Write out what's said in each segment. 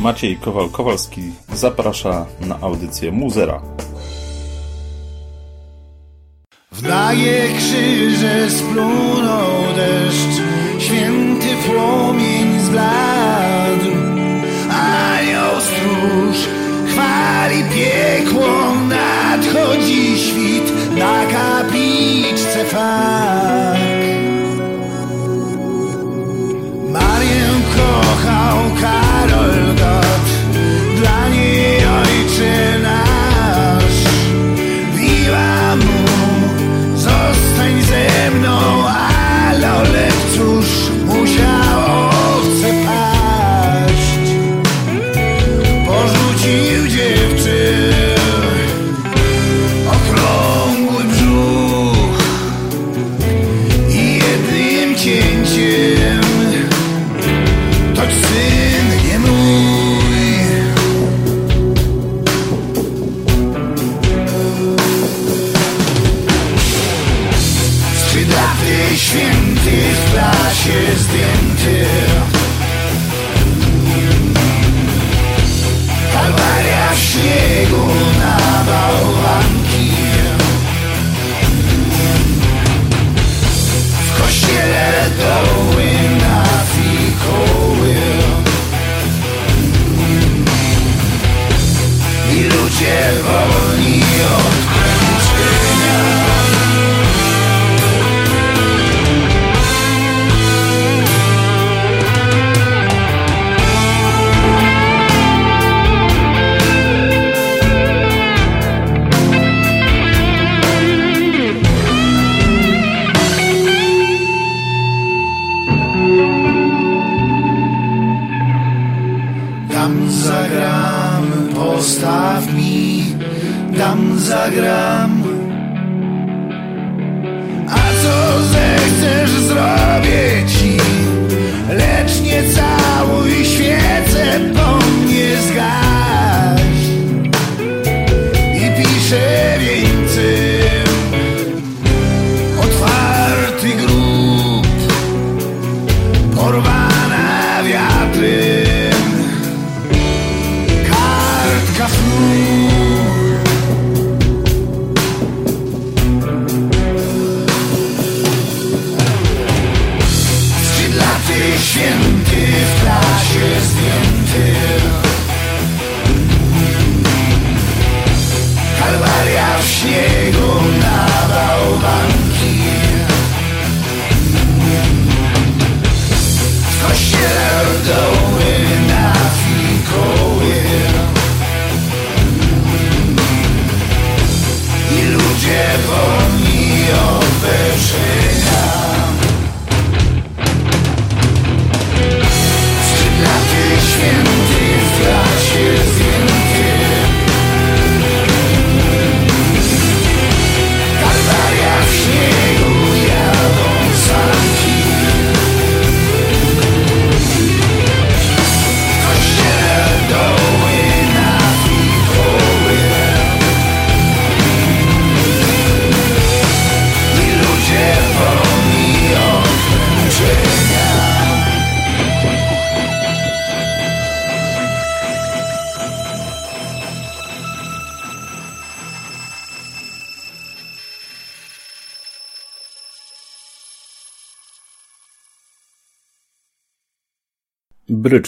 Maciej Kowal-Kowalski zaprasza na audycję Muzera. W nagie krzyże splunął deszcz, święty płomień zbladł. Anioł stróż chwali piekło, nadchodzi świt na kapliczce fak.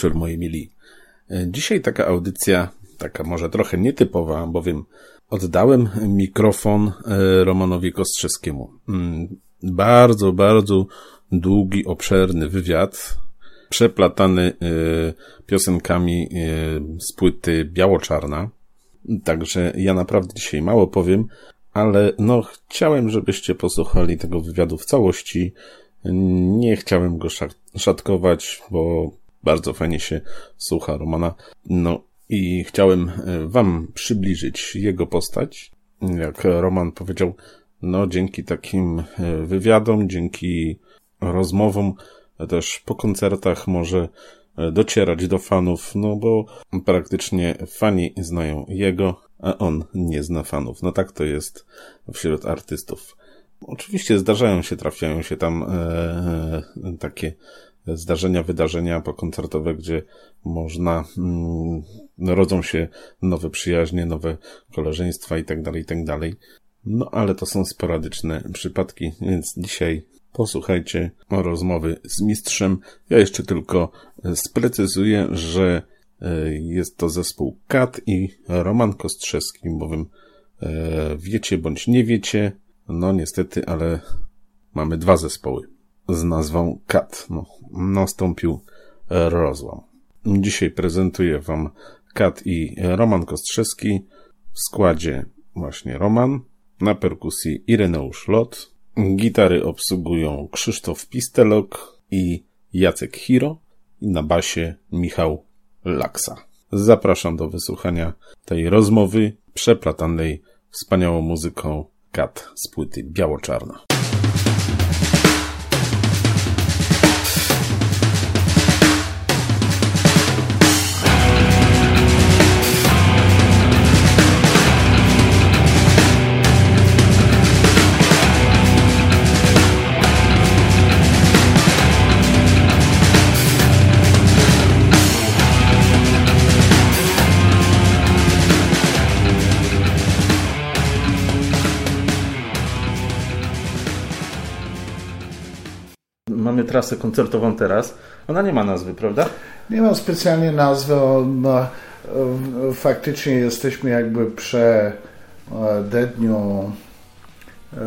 Bryczur, moi mili. E, Dzisiaj taka audycja, taka może trochę nietypowa, bowiem oddałem mikrofon e, Romanowi Kostrzewskiemu. Mm, Bardzo, bardzo długi, obszerny wywiad, przeplatany e, piosenkami z płyty Biało-Czarna. Także ja naprawdę dzisiaj mało powiem, ale no chciałem, żebyście posłuchali tego wywiadu w całości. Nie chciałem go szat- szatkować, bo bardzo fajnie się słucha Romana. No i chciałem e, wam przybliżyć jego postać. Jak Roman powiedział, no dzięki takim e, wywiadom, dzięki rozmowom, też po koncertach może e, docierać do fanów, no bo praktycznie fani znają jego, a on nie zna fanów. No tak to jest wśród artystów. Oczywiście zdarzają się, trafiają się tam e, takie zdarzenia, wydarzenia pokoncertowe, gdzie można, mm, rodzą się nowe przyjaźnie, nowe koleżeństwa i tak dalej, i tak dalej. No ale to są sporadyczne przypadki, więc dzisiaj posłuchajcie rozmowy z mistrzem. Ja jeszcze tylko sprecyzuję, że e, jest to zespół Kat i Roman Kostrzewski, bowiem e, wiecie bądź nie wiecie, no niestety, ale mamy dwa zespoły z nazwą Kat. No, nastąpił rozłam. Dzisiaj prezentuję Wam Kat i Roman Kostrzewski w składzie właśnie Roman, na perkusji Ireneusz Lot, gitary obsługują Krzysztof Pistelok i Jacek Hiro i na basie Michał Laksa. Zapraszam do wysłuchania tej rozmowy przeplatanej wspaniałą muzyką Kat z płyty Biało-Czarna. Trasę koncertową teraz. Ona nie ma nazwy, prawda? Nie ma specjalnie nazwy. No, e, faktycznie jesteśmy jakby przededniu e,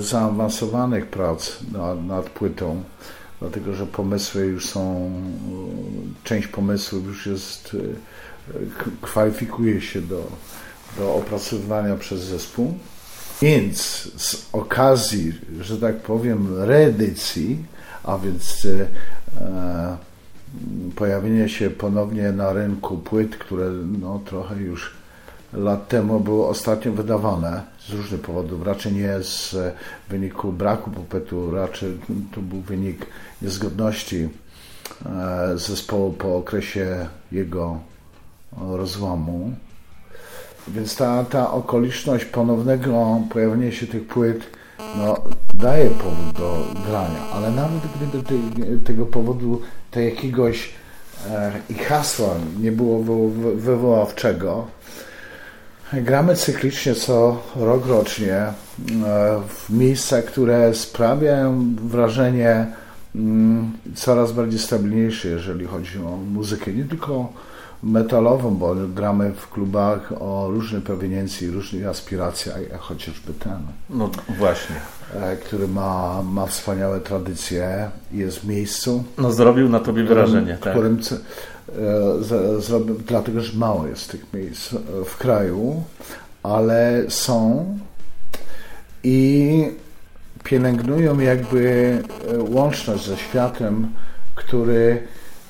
zaawansowanych prac nad, nad płytą, dlatego że pomysły już są, część pomysłów już jest, e, kwalifikuje się do, do opracowywania przez zespół. Więc z okazji, że tak powiem, reedycji, a więc e, pojawienie się ponownie na rynku płyt, które no, trochę już lat temu były ostatnio wydawane z różnych powodów. Raczej nie z wyniku braku popytu, raczej to był wynik niezgodności e, zespołu po okresie jego rozłamu. Więc ta, ta okoliczność ponownego pojawienia się tych płyt no, daje powód do grania, ale nawet gdyby te, tego powodu, te jakiegoś e, i hasła nie było wywoławczego, gramy cyklicznie co rok rocznie e, w miejscach, które sprawiają wrażenie mm, coraz bardziej stabilniejsze, jeżeli chodzi o muzykę. Nie tylko metalową, bo gramy w klubach o różnej proweniencji, różnych aspiracjach, jak chociażby ten. No właśnie. E, który ma, ma wspaniałe tradycje, jest w miejscu. No zrobił na tobie wrażenie, tak. Którym, e, zrobił, dlatego, że mało jest tych miejsc w kraju, ale są i pielęgnują jakby e, łączność ze światem, który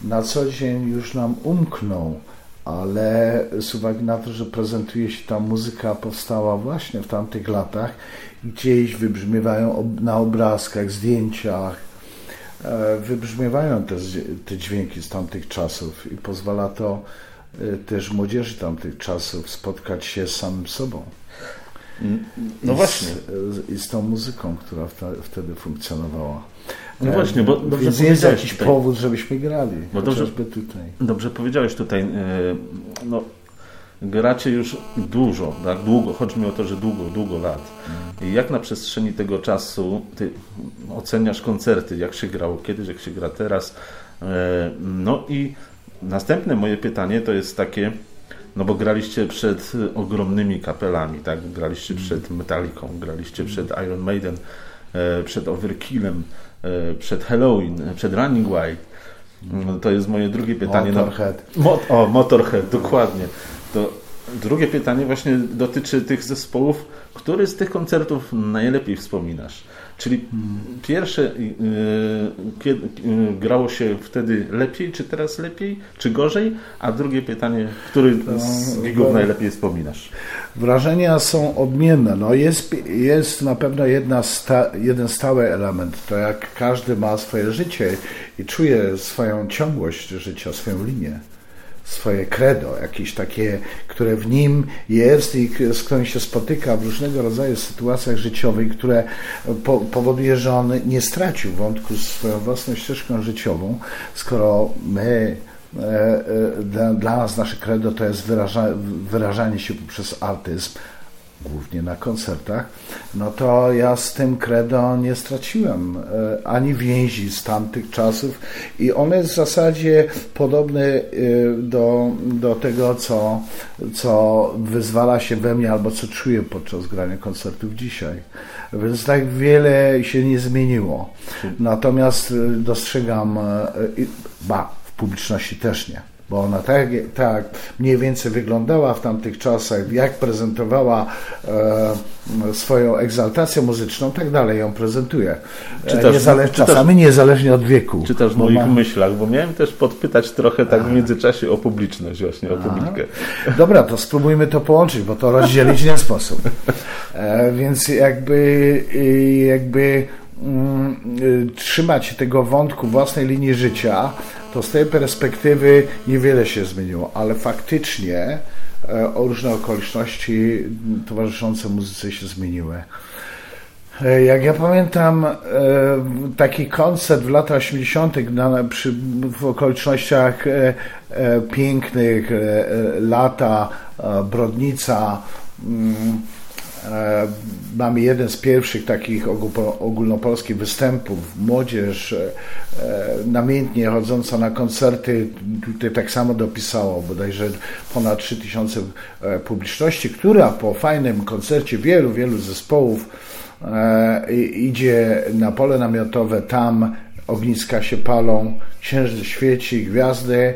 na co dzień już nam umknął, ale z uwagi na to, że prezentuje się ta muzyka powstała właśnie w tamtych latach, gdzieś wybrzmiewają na obrazkach, zdjęciach, e, wybrzmiewają te, te dźwięki z tamtych czasów i pozwala to e, też młodzieży tamtych czasów spotkać się z samym sobą. No I właśnie. Z, I z tą muzyką, która wtedy funkcjonowała. No właśnie, bo dobrze Więc jest jakiś tutaj. powód, żebyśmy grali. Bo dobrze, tutaj. Dobrze powiedziałeś tutaj. E, no, gracie już dużo, tak? Długo. Chodzi mi o to, że długo, długo lat. I jak na przestrzeni tego czasu ty oceniasz koncerty, jak się grało kiedyś, jak się gra teraz. E, no i następne moje pytanie to jest takie, no bo graliście przed ogromnymi kapelami, tak? Graliście przed Metallicą, graliście przed Iron Maiden, e, przed Overkillem, E, przed Halloween, przed Running Wild. No, to jest moje drugie pytanie. No, Motorhead. No, o, Motorhead, dokładnie. To drugie pytanie właśnie dotyczy tych zespołów. Który z tych koncertów najlepiej wspominasz? Czyli pierwsze, yy, kiedy, yy, grało się wtedy lepiej, czy teraz lepiej, czy gorzej? A drugie pytanie, który z gigów najlepiej wspominasz? Wrażenia są odmienne. No jest, jest na pewno jedna sta, jeden stały element. To jak każdy ma swoje życie i czuje swoją ciągłość życia, swoją linię. Swoje credo, jakieś takie, które w nim jest i z którym się spotyka w różnego rodzaju sytuacjach życiowych, które po, powoduje, że on nie stracił wątku z swoją własną ścieżką życiową, skoro my e, e, dla, dla nas nasze credo to jest wyraża, wyrażanie się poprzez artyzm, głównie na koncertach, no to ja z tym credo nie straciłem e, ani więzi z tamtych czasów i one jest w zasadzie podobne e, do, do tego, co, co wyzwala się we mnie albo co czuję podczas grania koncertów dzisiaj. Więc tak wiele się nie zmieniło. Natomiast e, dostrzegam, ba, w publiczności też nie bo ona tak, tak mniej więcej wyglądała w tamtych czasach, jak prezentowała e, swoją egzaltację muzyczną, tak dalej ją prezentuje. Czytasz, Niezale czytasz, czasami niezależnie od wieku. Czytasz w moich ma... myślach, bo miałem też podpytać trochę tak w międzyczasie o publiczność właśnie, o publikę. Dobra, to spróbujmy to połączyć, bo to rozdzielić nie sposób. E, więc jakby, jakby mm, trzymać się tego wątku własnej linii życia, to z tej perspektywy niewiele się zmieniło, ale faktycznie e, o różne okoliczności towarzyszące muzyce się zmieniły. E, jak ja pamiętam, e, taki koncert w latach 80. przy, w okolicznościach pięknych, lata, Brodnica, mm, mamy jeden z pierwszych takich ogólnopolskich występów. Młodzież e, namiętnie chodząca na koncerty tutaj tak samo dopisało, bodajże ponad 3000 e, publiczności, która po fajnym koncercie wielu, wielu zespołów idzie na pole namiotowe, tam ogniska się palą, księżyc świeci, gwiazdy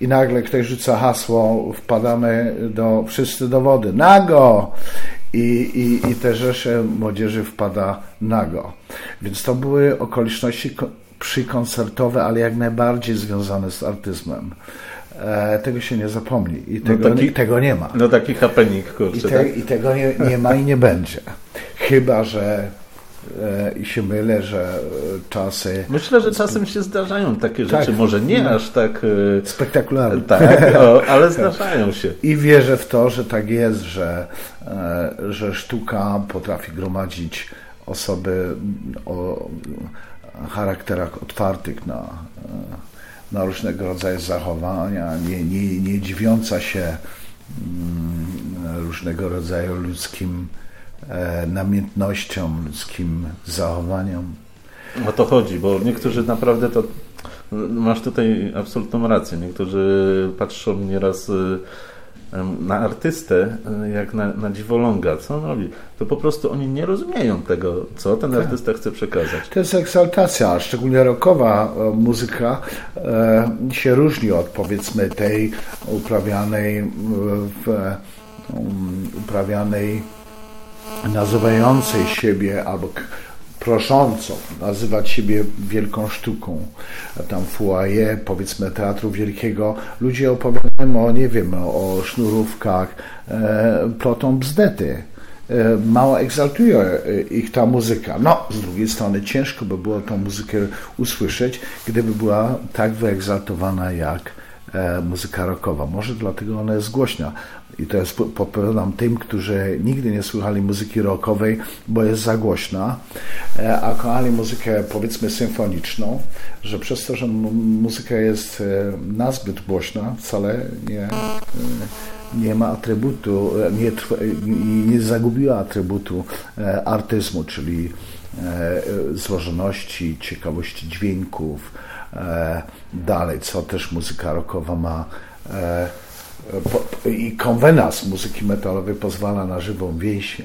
i nagle ktoś rzuca hasło, wpadamy do, wszyscy do wody. Nago! I, i, i te rzesze młodzieży wpada nago. Więc to były okoliczności przykoncertowe, ale jak najbardziej związane z artyzmem. E, tego się nie zapomni i no tego, no taki, tego nie ma. No taki happening, kurczę, I, te, tak? I tego nie, nie ma i nie będzie. Chyba, że i się mylę, że e, czasy. Myślę, że czasem się zdarzają takie rzeczy, tak, może nie no, aż tak e, spektakularne, tak, o, ale zdarzają się. I wierzę w to, że tak jest, że, że sztuka potrafi gromadzić osoby o charakterach otwartych na, na różnego rodzaju zachowania, nie, nie, nie dziwiąca się mm, różnego rodzaju ludzkim E, namiętnością, ludzkim zachowaniom. O to chodzi, bo niektórzy naprawdę to. Masz tutaj absolutną rację. Niektórzy patrzą nieraz y, na artystę y, jak na, na dziwoląga. Co on robi? To po prostu oni nie rozumieją tego, co ten tak. artysta chce przekazać. To jest eksaltacja, szczególnie rockowa e, muzyka e, się różni od powiedzmy tej uprawianej w, uprawianej nazywającej siebie albo proszącą nazywać siebie wielką sztuką. Tam foyer, powiedzmy, Teatru Wielkiego, ludzie opowiadają o, nie wiem, o sznurówkach, e, plotą bzdety. E, mało egzaltuje e, ich ta muzyka. No, z drugiej strony ciężko by było tą muzykę usłyszeć, gdyby była tak wyegzaltowana jak e, muzyka rockowa. Może dlatego ona jest głośna. I jest, podpowiadam tym, którzy nigdy nie słuchali muzyki rockowej, bo jest za głośna, e, a kochali muzykę powiedzmy symfoniczną, że przez to, że muzyka jest e, nazbyt głośna, wcale nie, e, nie ma atrybutu, nie, nie zagubiła atrybutu artyzmu, czyli złożoności, ciekawości dźwięków, dalej, co też muzyka rockowa ma i konwenas muzyki metalowej pozwala na żywą więź e,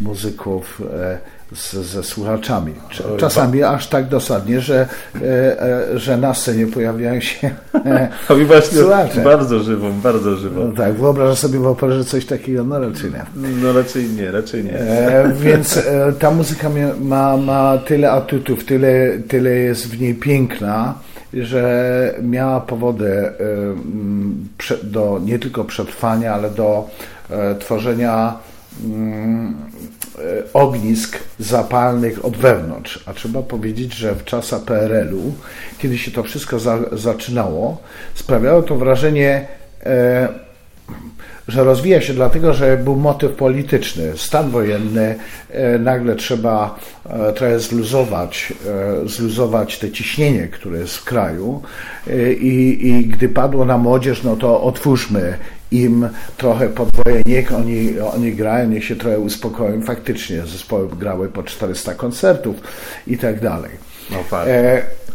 muzyków e, z, ze słuchaczami. Czasami aż tak dosadnie, że, e, że na scenie pojawiają się właśnie słuchacze. Bardzo żywą, bardzo żywą. No tak, wyobrażam sobie w operze coś takiego, no raczej nie. No raczej nie, raczej nie. Więc ta muzyka ma, ma tyle atutów, tyle, tyle jest w niej piękna, że miała powody e, do nie tylko przetrwania, ale do e, tworzenia mm, e, ognisk zapalnych od wewnątrz. A trzeba powiedzieć, że w czasach PRL-u, kiedy się to wszystko za, zaczynało, sprawiało to wrażenie że rozwija się dlatego, że był motyw polityczny, stan wojenny, e, nagle trzeba e, trochę zluzować, e, zluzować te ciśnienie, które jest w kraju i, i gdy padło na młodzież, no to otwórzmy im trochę podwoje, niech oni, oni grają, niech się trochę uspokoją. Faktycznie zespoły grały po 400 koncertów i tak dalej. No tak.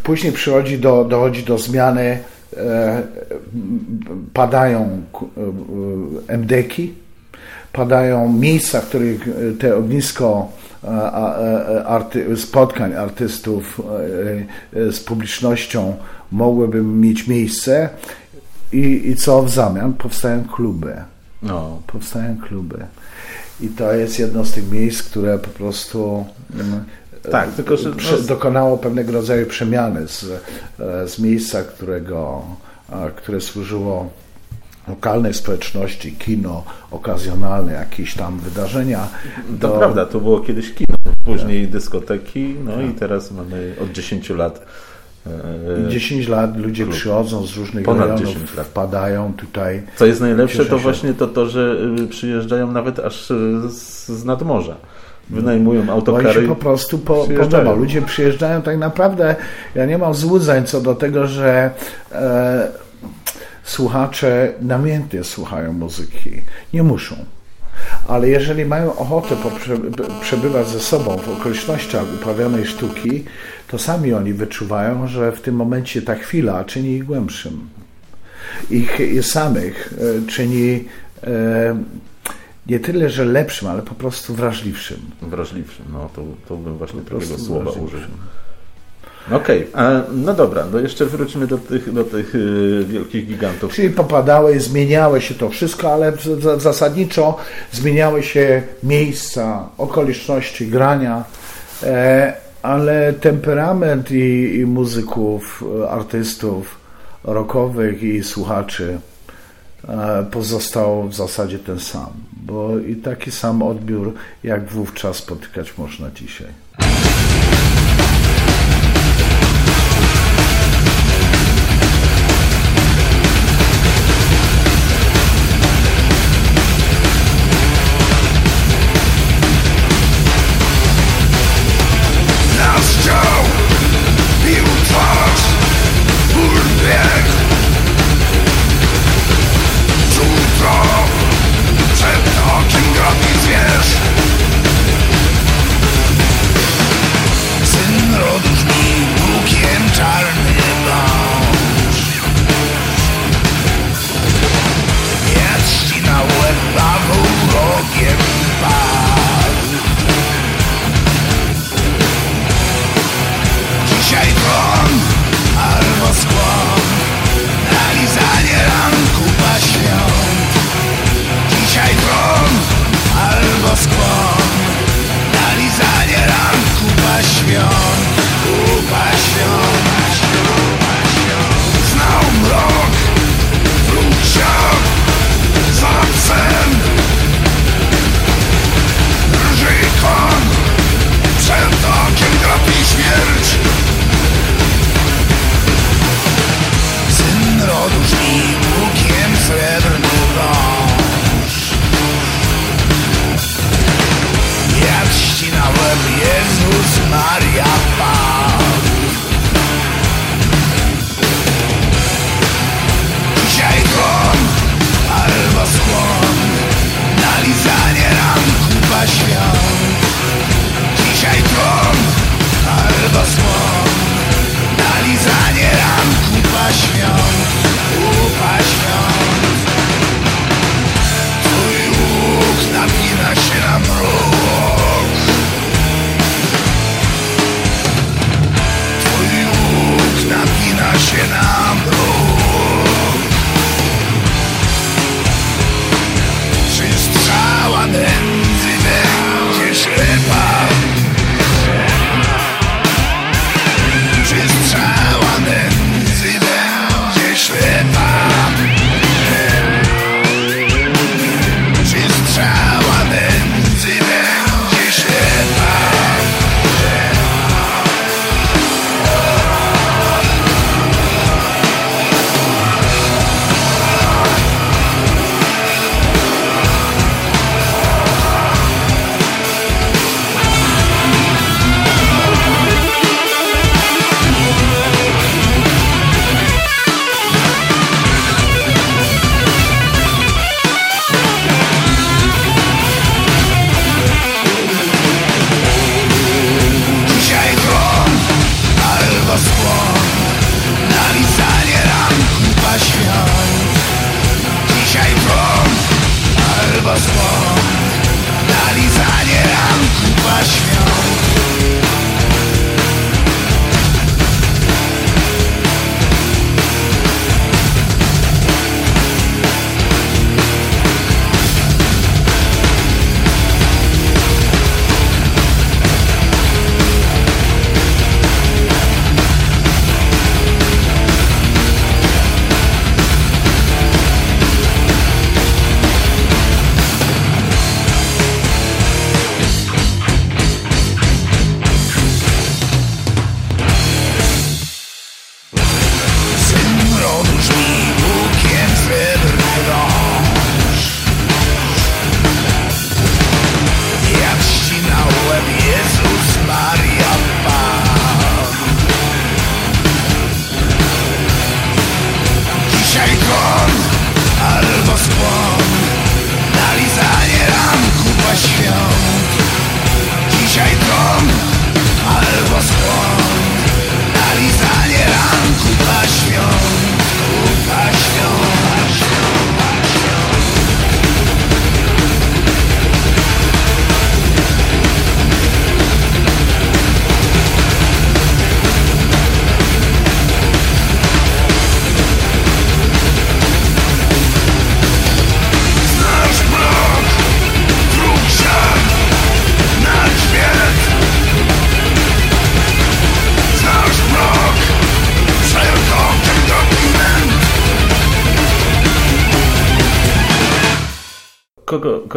Później przychodzi do, dochodzi do zmiany padają e, MDeki, padają miejsca, w których te ognisko e, arty, spotkań artystów z publicznością mogłyby mieć miejsce i, i co w zamian? Powstają kluby. No. Powstają kluby. I to jest jedno z tych miejsc, które po prostu mm, tak, tylko że no... dokonało pewnego rodzaju przemiany z, e, z miejsca, którego, które służyło lokalnej społeczności, kino okazjonalne, jakieś tam wydarzenia. To do... prawda, to było kiedyś kino, później tak. dyskoteki, no tak. i teraz mamy od 10 lat 10 e, lat ludzie klub. przychodzą z różnych Ponad rejonów, wpadają tutaj. Co jest najlepsze, to właśnie to, to, że y, przyjeżdżają nawet aż y, z, z nadmorza wynajmują autokary. Oni się po prostu po, podoba. Ludzie przyjeżdżają tak naprawdę, ja nie mam złudzeń co do tego, że e, słuchacze namiętnie słuchają muzyki. Nie muszą. Ale jeżeli mają ochotę przebywać ze sobą w okolicznościach uprawianej sztuki, to sami oni wyczuwają, że w tym momencie ta chwila czyni ich głębszym. Ich, ich samych e, czyni e, nie tyle, że lepszym, ale po prostu wrażliwszym. Wrażliwszym, no to, to bym właśnie tego słowa użył. Okej, okay. no dobra, no jeszcze wrócimy do tych, do tych yy, wielkich gigantów. Czyli popadały, zmieniało się to wszystko, ale zasadniczo zmieniały się miejsca, okoliczności grania, e, ale temperament i, i muzyków, artystów rockowych i słuchaczy E, pozostał w zasadzie ten sam, bo i taki sam odbiór jak wówczas spotykać można dzisiaj.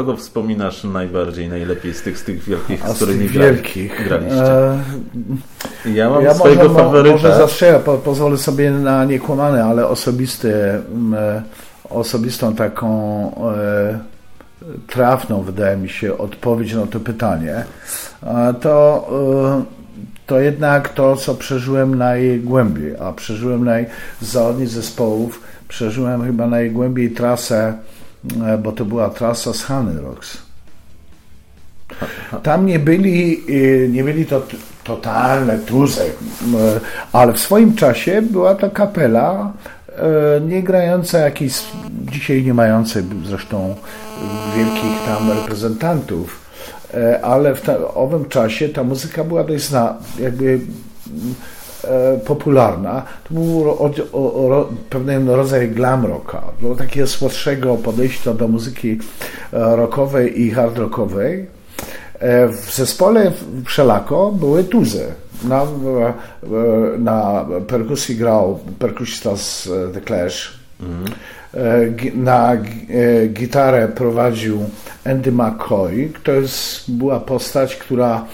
Kogo, wspominasz najbardziej, najlepiej z tych, z tych wielkich, A z z którymi wielkich. graliście? E, Ja mam ja swojego może, mo- faworyta. może zastrzelę, po, pozwolę sobie na niekłamane, ale osobisty, m, e, osobistą taką e, trafną, wydaje mi się, odpowiedź na to pytanie, to, e, to jednak to, co przeżyłem najgłębiej, a przeżyłem naj, z zachodnich zespołów, przeżyłem chyba najgłębiej trasę, bo to była trasa z Honey Rocks. Tam nie byli, y, nie byli to totalne tuzy, m, ale w swoim czasie była to kapela e, nie grająca jakiejś, dzisiaj nie mającej zresztą wielkich tam reprezentantów, e, ale w owym czasie ta muzyka była dość zna, jakby e, popularna. To był o, o, ro, pewien rodzaj glam rocka, było takiego słodszego podejścia do muzyki e, rockowej i hard rockowej. E, W zespole Wszelako były tuzy. Na, e, na perkusji grał perkusista z e, The Clash. E, gi- Na gi- e, gitarę prowadził Andy McCoy. To jest, była postać, która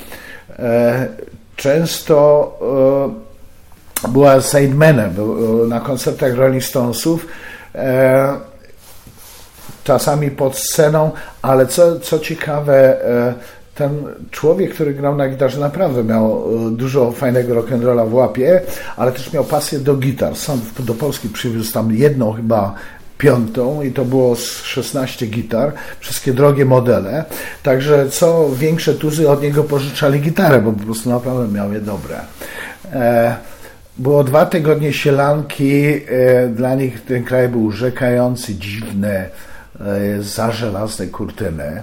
e, często była sidemanem był, e, na koncertach Rolling Stonesów. E, czasami pod sceną, ale co, co ciekawe, e, ten człowiek, który grał na gitarze, naprawdę miał e, dużo fajnego rock'n'rolla w łapie, ale też miał pasję do gitar. Sam do Polski przywiózł tam jedną chyba piątą i to było z 16 gitar, wszystkie drogie modele. Także co większe tuzy od niego pożyczali gitarę, bo po prostu naprawdę miał je dobre. Było dwa tygodnie sielanki, e, dla nich ten kraj był rzekający, dziwny, e, za żelazne kurtyny,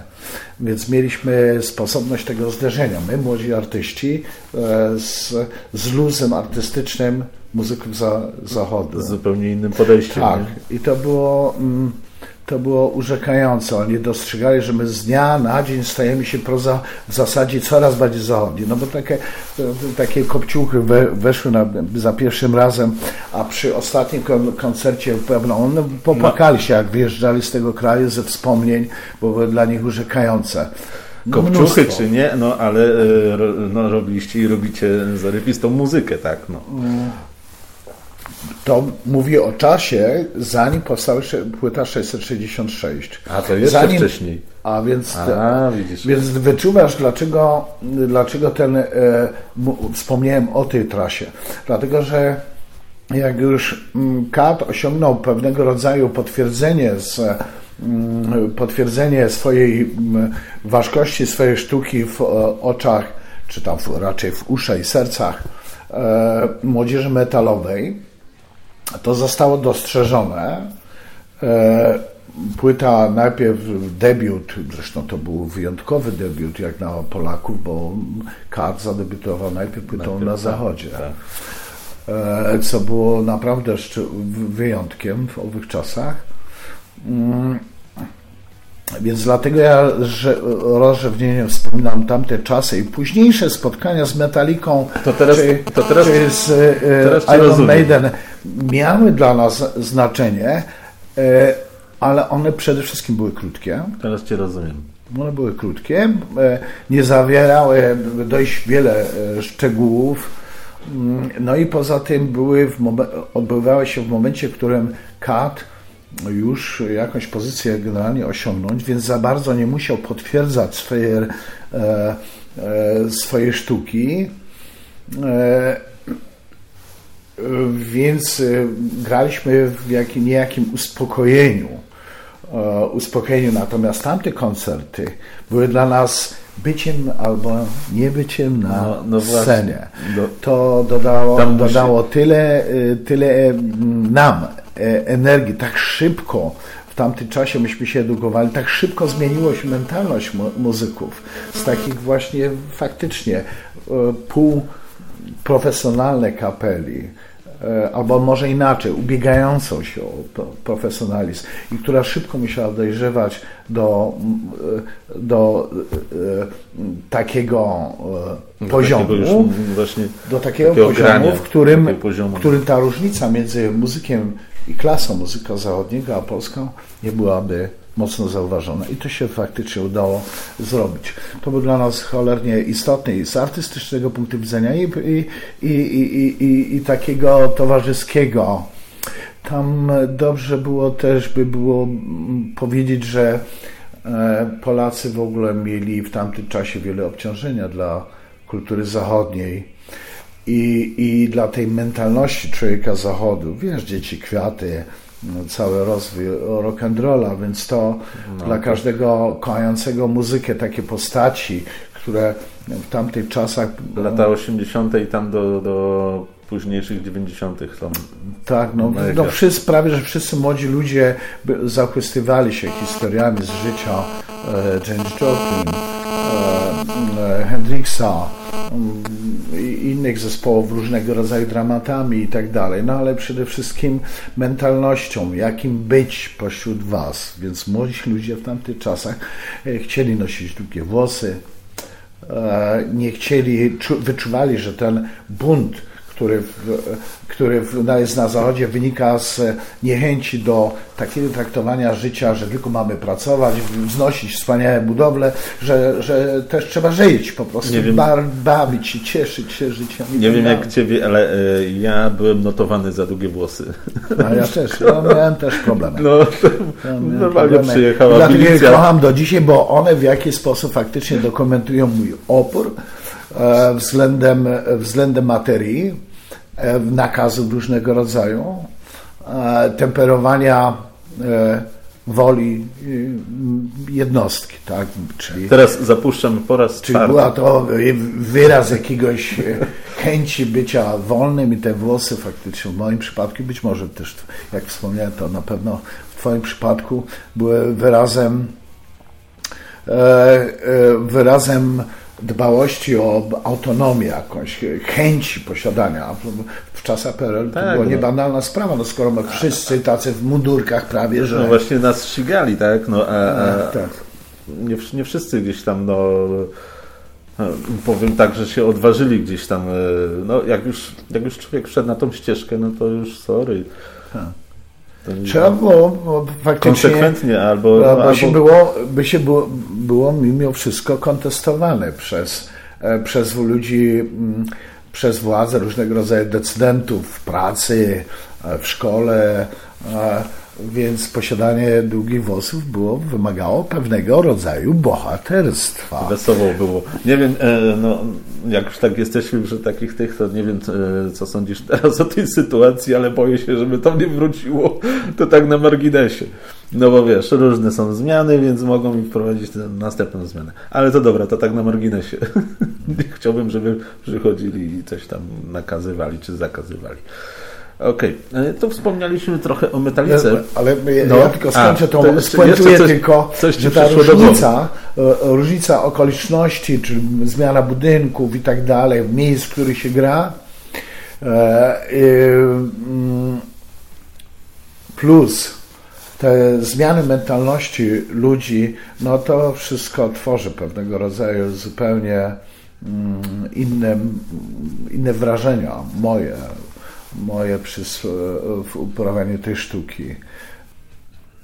więc mieliśmy sposobność tego zderzenia. My, młodzi artyści, e, z, z luzem artystycznym muzyków za, zachodu. Z zupełnie innym podejściem. Tak, nie? i to było, mm, to było urzekające. Oni dostrzegali, że my z dnia na dzień stajemy się proza w zasadzie coraz bardziej zachodni. No bo takie, takie kopciuchy we, weszły na, za pierwszym razem, a przy ostatnim kon, koncercie pewno one popłakali się, jak wyjeżdżali z tego kraju ze wspomnień, bo były dla nich urzekające. No, Kopciuchy mnóstwo. czy nie, no ale e, no, robiliście i robicie zarybistą muzykę, tak? No. To mówię o czasie, zanim powstała płyta 666. A to jeszcze Zanim- wcześniej. A więc, A, widzisz. więc wyczuwasz, dlaczego, dlaczego ten, e, wspomniałem o tej trasie. Dlatego, że jak już mm, Kat osiągnął pewnego rodzaju potwierdzenie z mm, potwierdzenie swojej mm, ważkości, swojej sztuki w e, oczach, czy tam raczej w uszach i sercach e, młodzieży metalowej, to zostało dostrzeżone. E, Płyta najpierw debiut, zresztą to był wyjątkowy debiut jak na Polaków, bo Kat zadebiutował najpierw płytą Najpierw, na tak, zachodzie, tak. E, co było naprawdę wyjątkiem w owych czasach. Więc dlatego ja że rozrzewnieniem wspominam tamte czasy i późniejsze spotkania z Metaliką, To teraz- czy, to teraz- czy z e, teraz Iron rozumiem. Maiden miały dla nas znaczenie, e, ale one przede wszystkim były krótkie. Teraz cię rozumiem. One były krótkie, e, nie zawierały dość wiele szczegółów. Mm, No i poza tym były w odbywały się w momencie, w którym Kat już jakąś pozycję generalnie osiągnąć, więc za bardzo nie musiał potwierdzać swojej, e, e, sztuki. E, więc y, graliśmy w jakim, niejakim uspokojeniu. e, Uspokojeniu, natomiast tamte koncerty były dla nas byciem albo niebyciem na No- no właśnie. scenie. No. To dodało, dodało tyle, y, tyle mm, nam e, energii, tak szybko w tamtym czasie myśmy się edukowali, tak szybko zmieniło się mentalność mu- muzyków. Z takich właśnie faktycznie e, półprofesjonalnych kapeli, e, albo może inaczej, ubiegającą się o pro- profesjonalizm i która szybko musiała dojrzewać do, e, do e, e, takiego e, poziomu, Takiego do takiego, takiego poziomu, grania, w którym, w którym ta różnica między muzykiem i klasą muzyka zachodniego a polską nie byłaby mocno zauważona. I to się faktycznie udało zrobić. To było dla nas cholernie istotne i z artystycznego punktu widzenia i, i, i, i, takiego towarzyskiego. Tam dobrze było też by było powiedzieć, że e, Polacy w ogóle mieli w tamtym czasie wiele obciążenia dla kultury zachodniej i, i dla tej mentalności człowieka zachodu. Wiesz, dzieci, kwiaty, no, cały rozwój rock'n'rolla, więc to dla każdego kochającego muzykę takie postaci, które w tamtych czasach lata 80. i tam do, do późniejszych 90. tam Tak, no, no wszyscy, prawie że wszyscy młodzi ludzie zachłystywali się historiami z życia e, James Joplin, e, e, Hendrixa innych zespołów różnego rodzaju dramatami i tak dalej, no ale przede wszystkim mentalnością, jakim być pośród was, więc młodzi ludzie w tamtych czasach e, chcieli nosić długie włosy, e, nie chcieli, czu, wyczuwali, że ten bunt, który, w, który w, no, jest na Zachodzie, wynika z niechęci do takiego traktowania życia, że tylko mamy pracować, wznosić wspaniałe budowle, że, że też trzeba żyć po prostu, Nie wiem. ba, bawić się, cieszyć się życiem. i Nie tak wiem jak ciebie, ale e, ja byłem notowany za długie włosy. A ja też, ja miałem też problemy. No, Ja miałem normalnie problemy. przyjechała Dlatego je kocham do dzisiaj, bo one w jakiś sposób faktycznie dokumentują mój opór e, względem, względem materii, nakazów różnego rodzaju, e, temperowania e, woli e, jednostki, tak? Czyli Teraz zapuszczam po raz Czyli czwarty. była to wyraz jakiegoś e, chęci bycia wolnym i te włosy faktycznie w moim przypadku, być może też, jak wspomniałem, to na pewno w Twoim przypadku były wyrazem e, e, wyrazem dbałości o autonomię jakąś, chęci posiadania. W czasach PRL to Tak, była no. niebanalna sprawa, no skoro my wszyscy tacy w mundurkach prawie, że... No właśnie nas ścigali, tak? No, a, a tak. nie, nie wszyscy gdzieś tam, no e, powiem tak, że się odważyli gdzieś tam, e, no jak już, jak już człowiek wszedł na tą ścieżkę, no to już sorry. Tak. Trzeba było faktycznie... konsekwentnie albo, Bo, bo albo się było, by się było, było mimo wszystko kontestowane przez, e, przez ludzi, mm, przez władze różnego rodzaju decydentów w pracy, e, w szkole, e, więc posiadanie długich włosów było, wymagało pewnego rodzaju bohaterstwa. wesoło było. Nie wiem, e, no, jak już tak jesteśmy przy takich tych, to nie wiem, e, co sądzisz teraz o tej sytuacji, ale boję się, żeby to nie wróciło. To tak na marginesie. No bo wiesz, różne są zmiany, więc mogą mi wprowadzić tę następną zmianę. Ale to dobra, to tak na marginesie. Chciałbym, żeby przychodzili i coś tam nakazywali czy zakazywali. Okej, e, to wspomnialiśmy trochę o metalice. Ale ja, No. ja tylko skończę A, jeszcze- spuentuję tylko, coś że ta różnica, e, różnica okoliczności, czy zmiana budynków i tak dalej, miejsc, w których się gra, e, mm, plus te zmiany mentalności ludzi, no to wszystko tworzy pewnego rodzaju zupełnie mm, inne, inne wrażenia moje, moje w uprawianiu tej sztuki.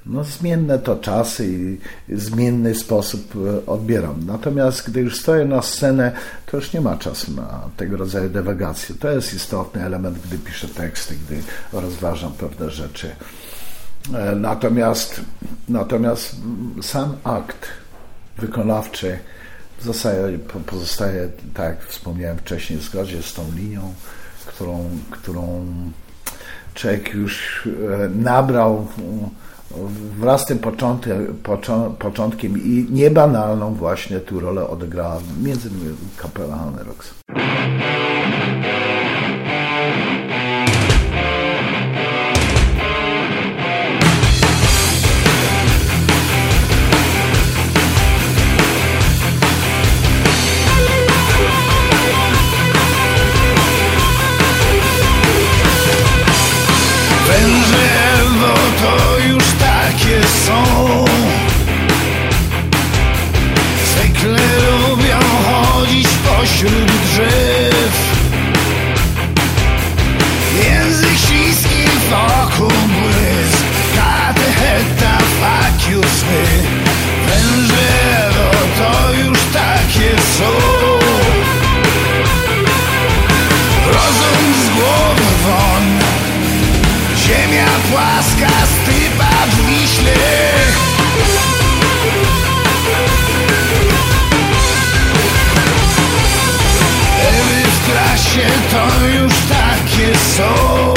No, zmienne to czasy i zmienny sposób e, odbieram. Natomiast gdy już stoję na scenę, to już nie ma czasu na tego rodzaju dewagacje. To jest istotny element, gdy piszę teksty, gdy rozważam pewne rzeczy. E, Natomiast, natomiast mm, sam akt wykonawczy w zasadzie po- pozostaje, tak jak wspomniałem wcześniej, w zgodzie z tą linią, którą, którą człowiek już e, nabrał e, wraz z tym początkiem, początkiem i niebanalną właśnie tu rolę odegrała między innymi kapela Hanerox. wśród drzew. Język śliski wokół błysk. Kateheta, fuck you, są.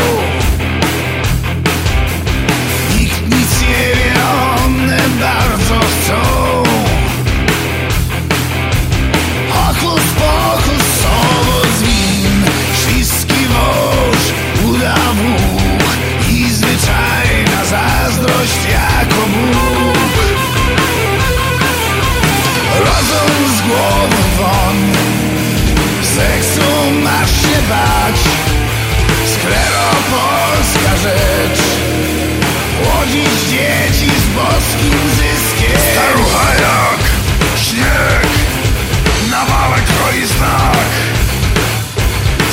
Nikt nic nie wie, one bardzo chcą. Hokus pokus, owoc win Świski wąż, uda Bóg I zwyczajna zazdrość jako Bóg. Rozum z głową won Seksu masz się bać. ludzkim jak śnieg Na wale kroi znak.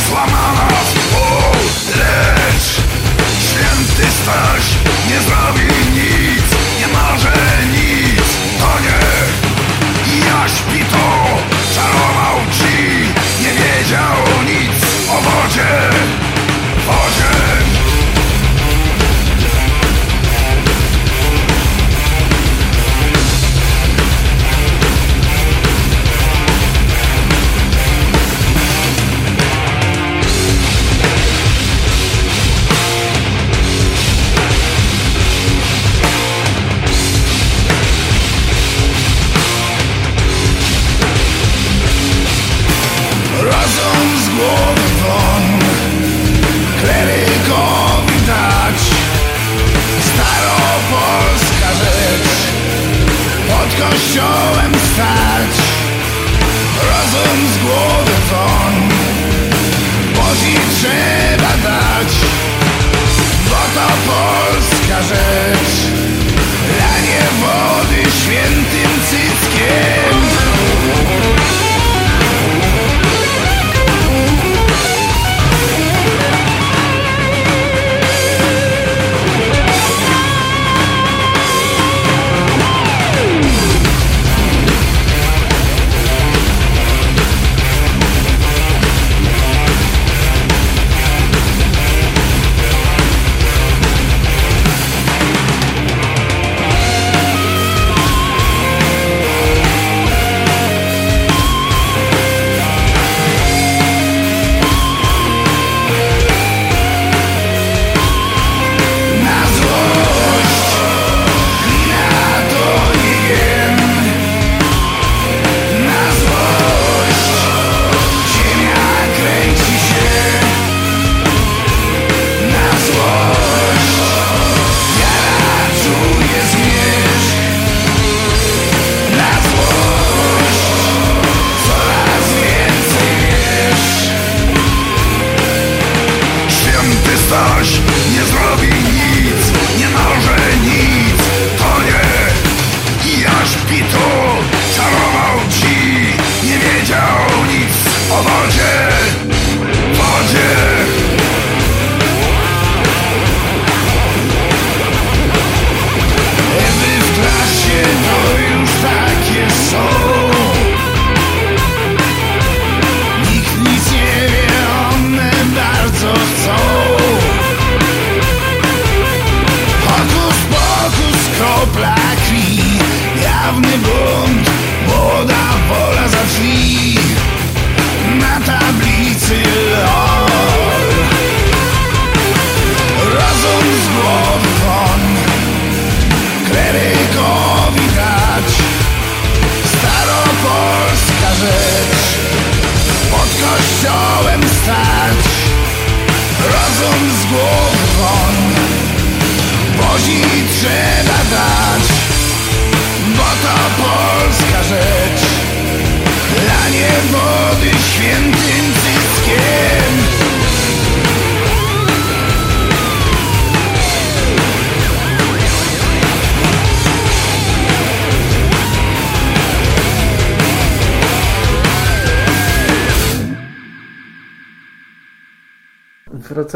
Złamana w pół, lecz Święty Staś nie zrobił nic Nie może nic, to nie Ja śpi to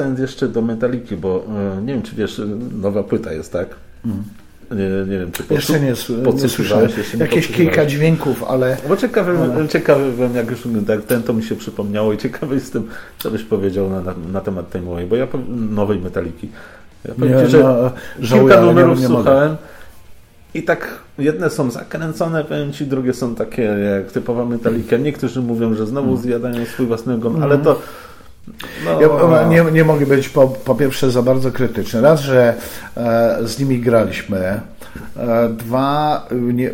Wracając jeszcze do Metaliki, bo e, nie wiem, czy wiesz, nowa płyta jest, tak? Nie, nie wiem, czy Jeszcze podsłuch- nie, nie słyszałem. jeszcze Jakieś kilka dźwięków, ale Bo ciekawy, ciekawy byłem, jak już tak, ten to mi się przypomniało i ciekawy jestem, co byś powiedział na, na, na temat tej mojej, bo ja powiem- nowej Metaliki. Ja powiem Nie, ci, że no, żałuję, kilka ale nie- numerów nie mogę. słuchałem i tak jedne są zakręcone, powiem ci, drugie są takie jak typowa Metallica. Niektórzy mówią, że znowu zjadają swój własny ogon, ale to no, Ja nie, nie mogę być po, po pierwsze za bardzo krytyczny. Raz, że e, z nimi graliśmy. E, dwa, nie,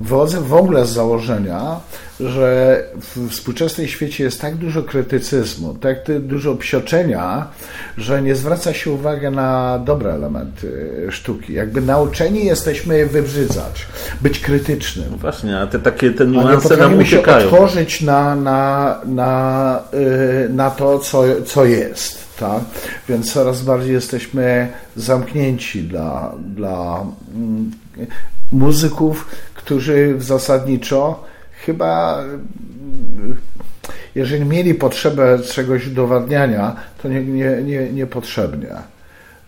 wychodzę w ogóle z założenia, że w współczesnym świecie jest tak dużo krytycyzmu, tak dużo psioczenia, że nie zwraca się uwagi na dobre elementy sztuki. Jakby nauczeni jesteśmy je wybrzydzać, być krytycznym. Właśnie, a te takie te niuanse nam potrafimy się uciekają. otworzyć na, na, na, y, na to, co, co jest. Tak? Więc coraz bardziej jesteśmy zamknięci dla, dla mm, muzyków, którzy zasadniczo chyba mm, jeżeli mieli potrzebę czegoś udowadniania, to nie, nie, nie, niepotrzebnie.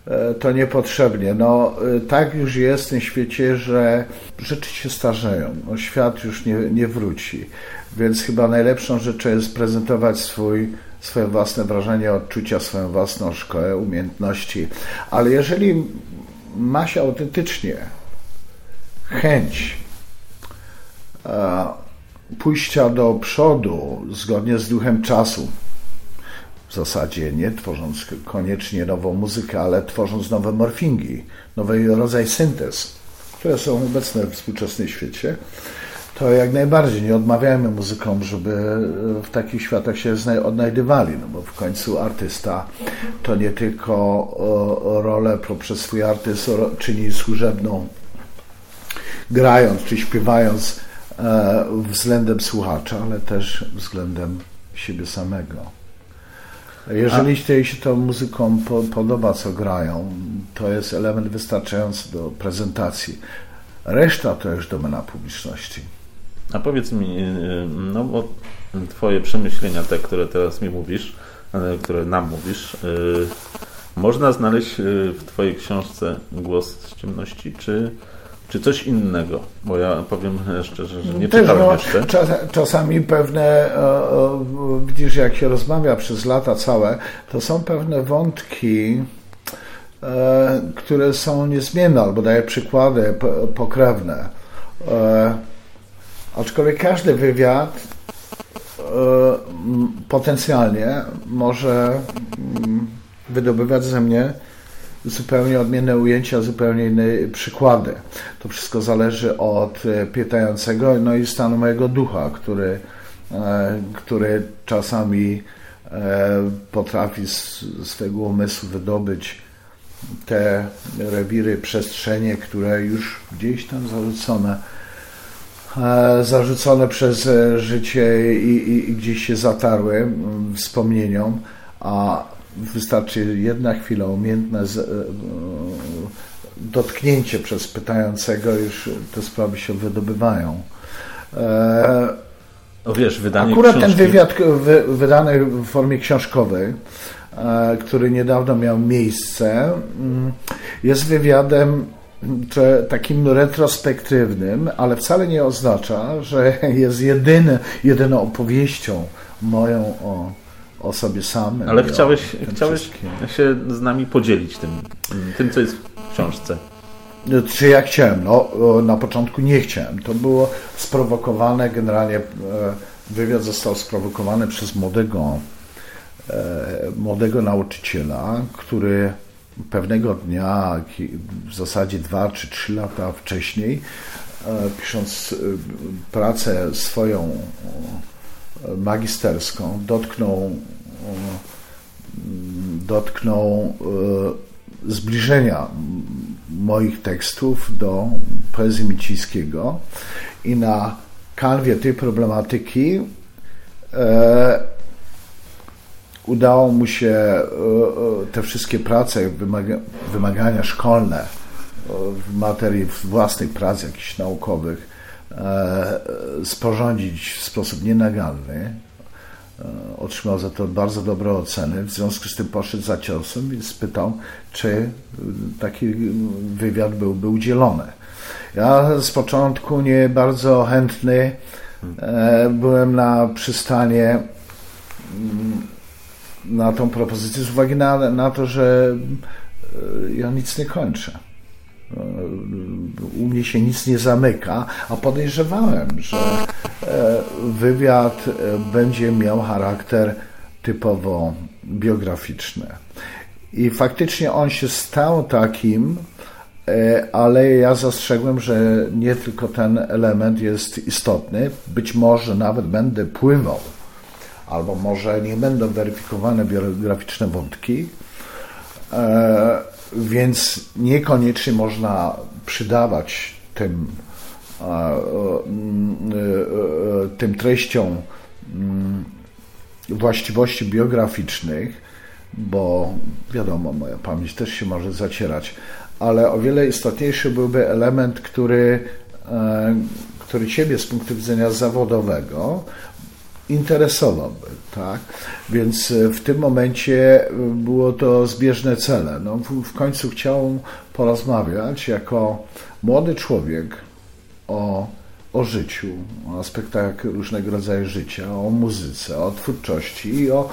E, To niepotrzebnie. No, e, tak już jest w tym świecie, że rzeczy się starzeją. No, świat już nie, nie wróci. Więc chyba najlepszą rzeczą jest prezentować swój, swoje własne wrażenie, odczucia, swoją własną szkołę, umiejętności. Ale jeżeli ma się autentycznie chęć e, pójścia do przodu zgodnie z duchem czasu, w zasadzie nie tworząc koniecznie nową muzykę, ale tworząc nowe morfingi, nowy rodzaj syntez, które są obecne w współczesnym świecie, to jak najbardziej nie odmawiajmy muzykom, żeby w takich światach się odnajdywali, no bo w końcu artysta to nie tylko o, rolę poprzez swój artyzm ro- czyni służebną, grając czy śpiewając e, względem słuchacza, ale też względem siebie samego. Jeżeli tej się to muzykom po, podoba, co grają, to jest element wystarczający do prezentacji. Reszta to już domena publiczności. A powiedz mi, yy, no bo twoje przemyślenia, te, które teraz mi mówisz, e, które nam mówisz, yy, można znaleźć w twojej książce głos z ciemności, czy, czy coś innego? Bo ja powiem szczerze, że nie Też, czytałem no, jeszcze. czas, czasami pewne, e, e, widzisz, jak się rozmawia przez lata całe, to są pewne wątki, e, które są niezmienne, albo daję przykłady pokrewne. Aczkolwiek każdy wywiad m, potencjalnie może mm, wydobywać ze mnie zupełnie odmienne ujęcia, zupełnie inne przykłady. To wszystko zależy od e, pytającego, no i stanu mojego ducha, który, e, który czasami potrafi z swego umysłu wydobyć te rewiry, przestrzenie, które już gdzieś tam zarzucone, zarzucone przez e, życie i, i, i gdzieś się zatarły wspomnieniom, a wystarczy jedna chwila, umiejętne e, e, dotknięcie przez pytającego, już te sprawy się wydobywają. E, O wiesz, wydanie Akurat książki. ten wywiad wy, wydany w formie książkowej, e, który niedawno miał miejsce, jest wywiadem takim retrospektywnym, ale wcale nie oznacza, że jest jedyny, jedyną opowieścią moją o, o sobie samym. Ale chciałeś, chciałeś wszystkim. się z nami podzielić tym, tym, co jest w książce. Czy ja chciałem? No, na początku nie chciałem. To było sprowokowane, generalnie e, wywiad został sprowokowany przez młodego, e, młodego nauczyciela, który pewnego dnia, w zasadzie dwa czy trzy lata wcześniej, e, pisząc e, pracę swoją e, magisterską, dotknął, dotknął zbliżenia moich tekstów do poezji Micińskiego i na kanwie tej problematyki udało mu się e, e, te wszystkie prace, wymaga, wymagania szkolne w materii własnych prac jakichś naukowych sporządzić w sposób nienaganny. Otrzymał za to bardzo dobre oceny. W związku z tym poszedł za ciosem i spytał, czy taki wywiad byłby udzielony. Ja z początku nie bardzo chętny byłem na przystanie mm, na tą propozycję z uwagi na, na to, że e, ja nic nie kończę. E, u mnie się nic nie zamyka, a podejrzewałem, że e, wywiad będzie miał charakter typowo biograficzny. I faktycznie on się stał takim, ale ja zastrzegłem, że nie tylko ten element jest istotny, być może nawet będę pływał albo może nie będą weryfikowane biograficzne wątki, e, więc niekoniecznie można przydawać tym, e, e, tym treściom mm, właściwości biograficznych, bo wiadomo, moja pamięć też się może zacierać, ale o wiele istotniejszy byłby element, który, który Ciebie z punktu widzenia zawodowego interesowałby. Tak? Więc e, w tym momencie e, było to zbieżne cele. No, w, w końcu chciał porozmawiać jako młody człowiek o, o życiu, o aspektach różnego rodzaju życia, o muzyce, o twórczości i o,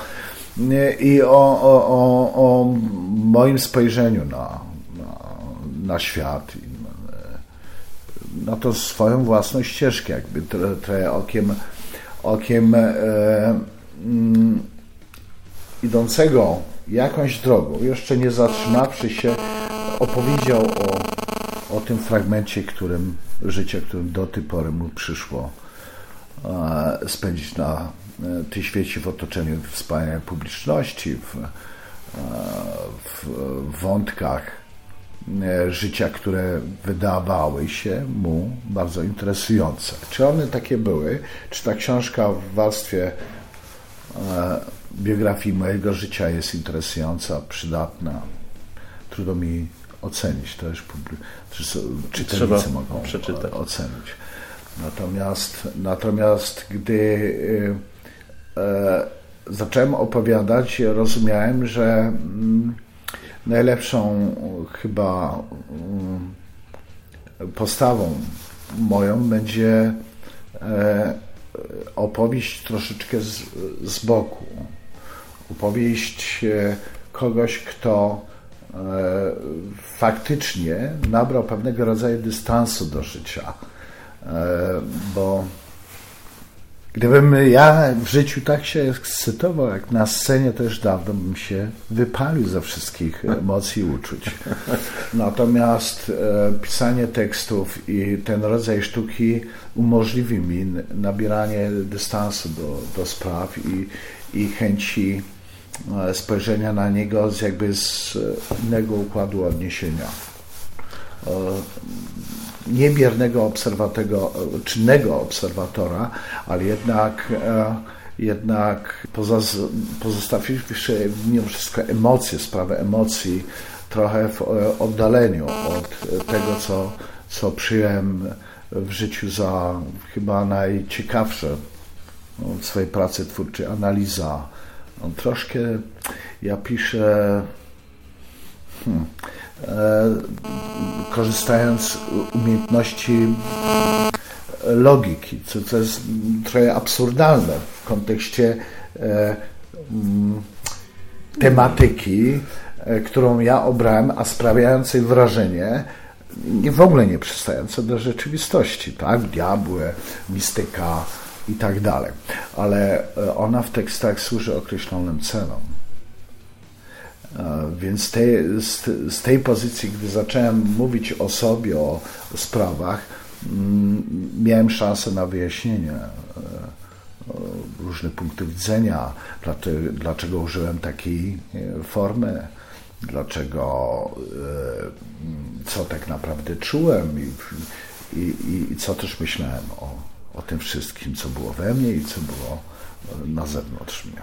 i o, o, o, o moim spojrzeniu na, na, na świat i na, na to swoją własną ścieżkę, jakby trochę okiem okiem e, mm, idącego jakąś drogą, jeszcze nie zatrzymawszy się, opowiedział o, o tym fragmencie, którym życia, którym do tej pory mu przyszło e, spędzić na e, tej świecie w otoczeniu wspaniałej publiczności, w, e, w, w wątkach życia, które wydawały się mu bardzo interesujące. Czy one takie były? Czy ta książka w warstwie e, biografii mojego życia jest interesująca, przydatna? Trudno mi ocenić. To już czytelnicy mogą przeczytać. ocenić. Natomiast, natomiast gdy e, zacząłem opowiadać, rozumiałem, że mm, najlepszą chyba mm, postawą moją będzie e, opowieść troszeczkę z, z boku. Opowieść e, kogoś, kto e, faktycznie nabrał pewnego rodzaju dystansu do życia. Bo Gdybym ja w życiu tak się ekscytował jak na scenie, już dawno bym się wypalił ze wszystkich emocji i uczuć. Natomiast e, pisanie tekstów i ten rodzaj sztuki umożliwi mi nabieranie dystansu do, do spraw i, i chęci e, spojrzenia na niego z jakby z innego układu odniesienia. Niebiernego obserwatora, czynnego obserwatora, ale jednak, e, jednak pozostawiwszy mimo wszystko emocje, sprawę emocji trochę w e, oddaleniu od tego, co, co przyjąłem w życiu za chyba najciekawsze no, w swojej pracy twórczej, analiza. No, troszkę ja piszę hmm, korzystając z umiejętności logiki, co, co jest trochę absurdalne w kontekście e, mm, tematyki, e, którą ja obrałem, a sprawiającej wrażenie nie, w ogóle nie przystające do rzeczywistości, tak? Diabły, mistyka i tak dalej. Ale ona w tekstach służy określonym celom. Więc te, z, z, tej pozycji, gdy zacząłem mówić o sobie, o, sprawach, mm, miałem szansę na wyjaśnienie e, różnych punktów widzenia, dlaczego, dlaczego użyłem takiej e, formy, dlaczego, e, co tak naprawdę czułem i, i, i co też myślałem o, o tym wszystkim, co było we mnie i co było na zewnątrz mnie.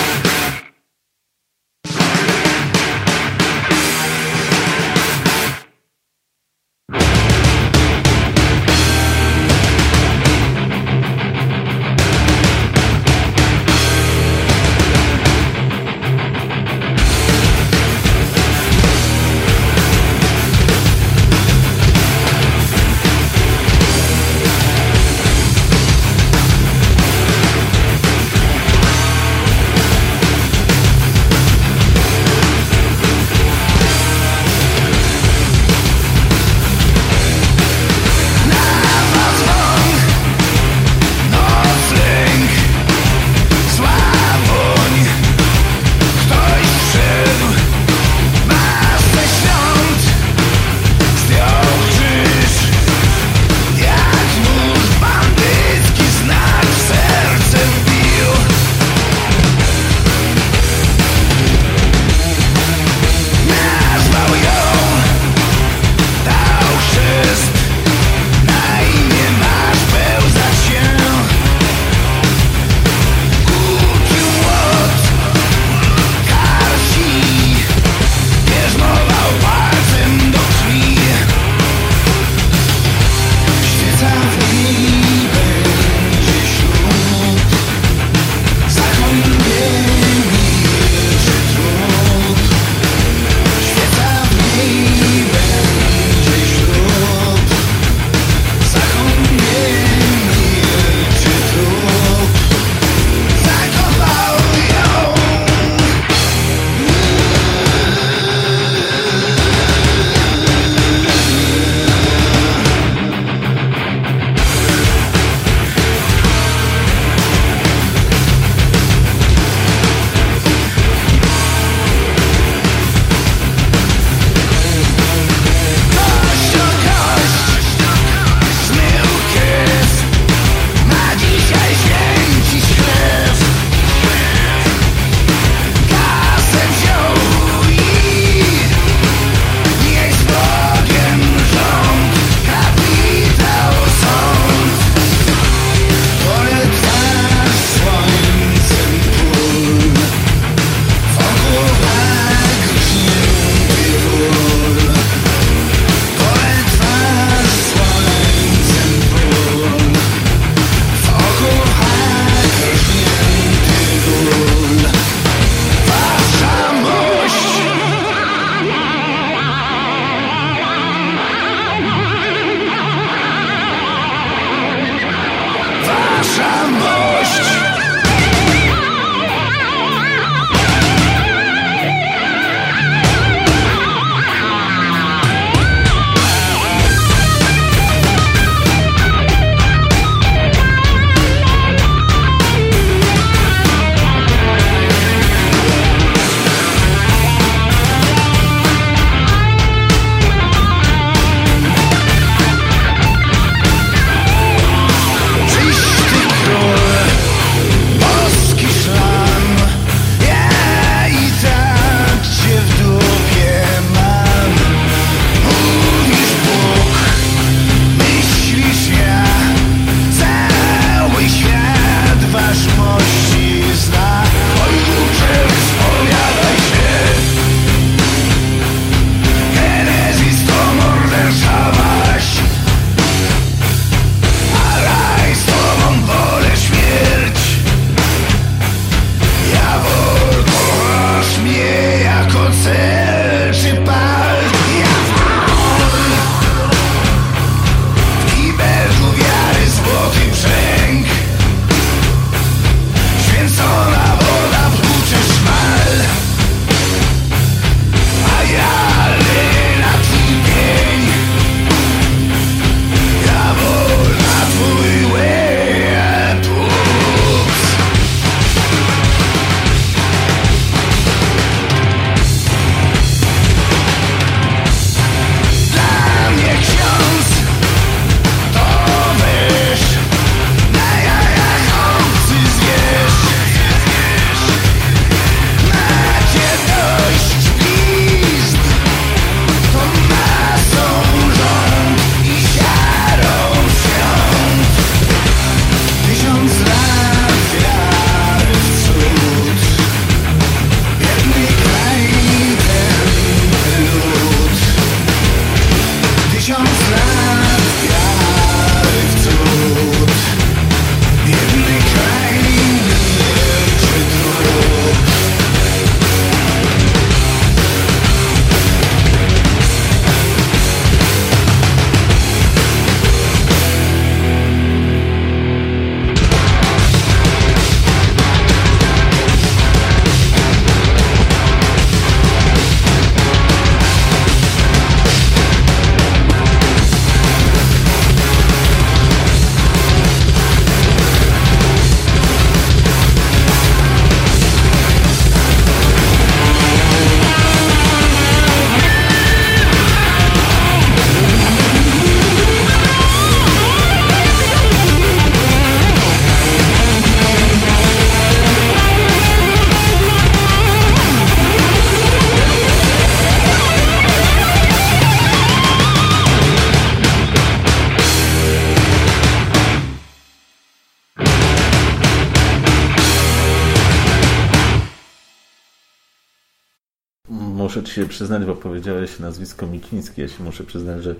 Ci się przyznać, bo powiedziałeś nazwisko Mikiński. Ja się muszę przyznać, że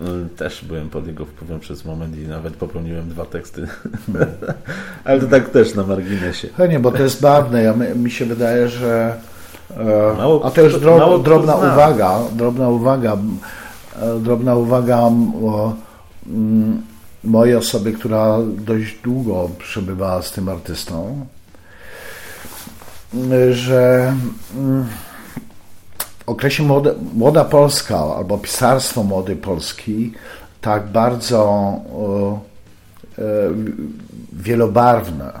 mm, też byłem pod jego wpływem przez moment i nawet popełniłem dwa teksty. Ale to tak też na marginesie. Nie, bo to jest barwne. Ja, mi się wydaje, że. E, Mało a to już drobna uwaga. Drobna uwaga. e, Drobna uwaga o mojej osoby, która dość długo przebywała z tym artystą, że okresie młode, Młoda Polska albo pisarstwo Młodej Polski tak bardzo e, wielobarwne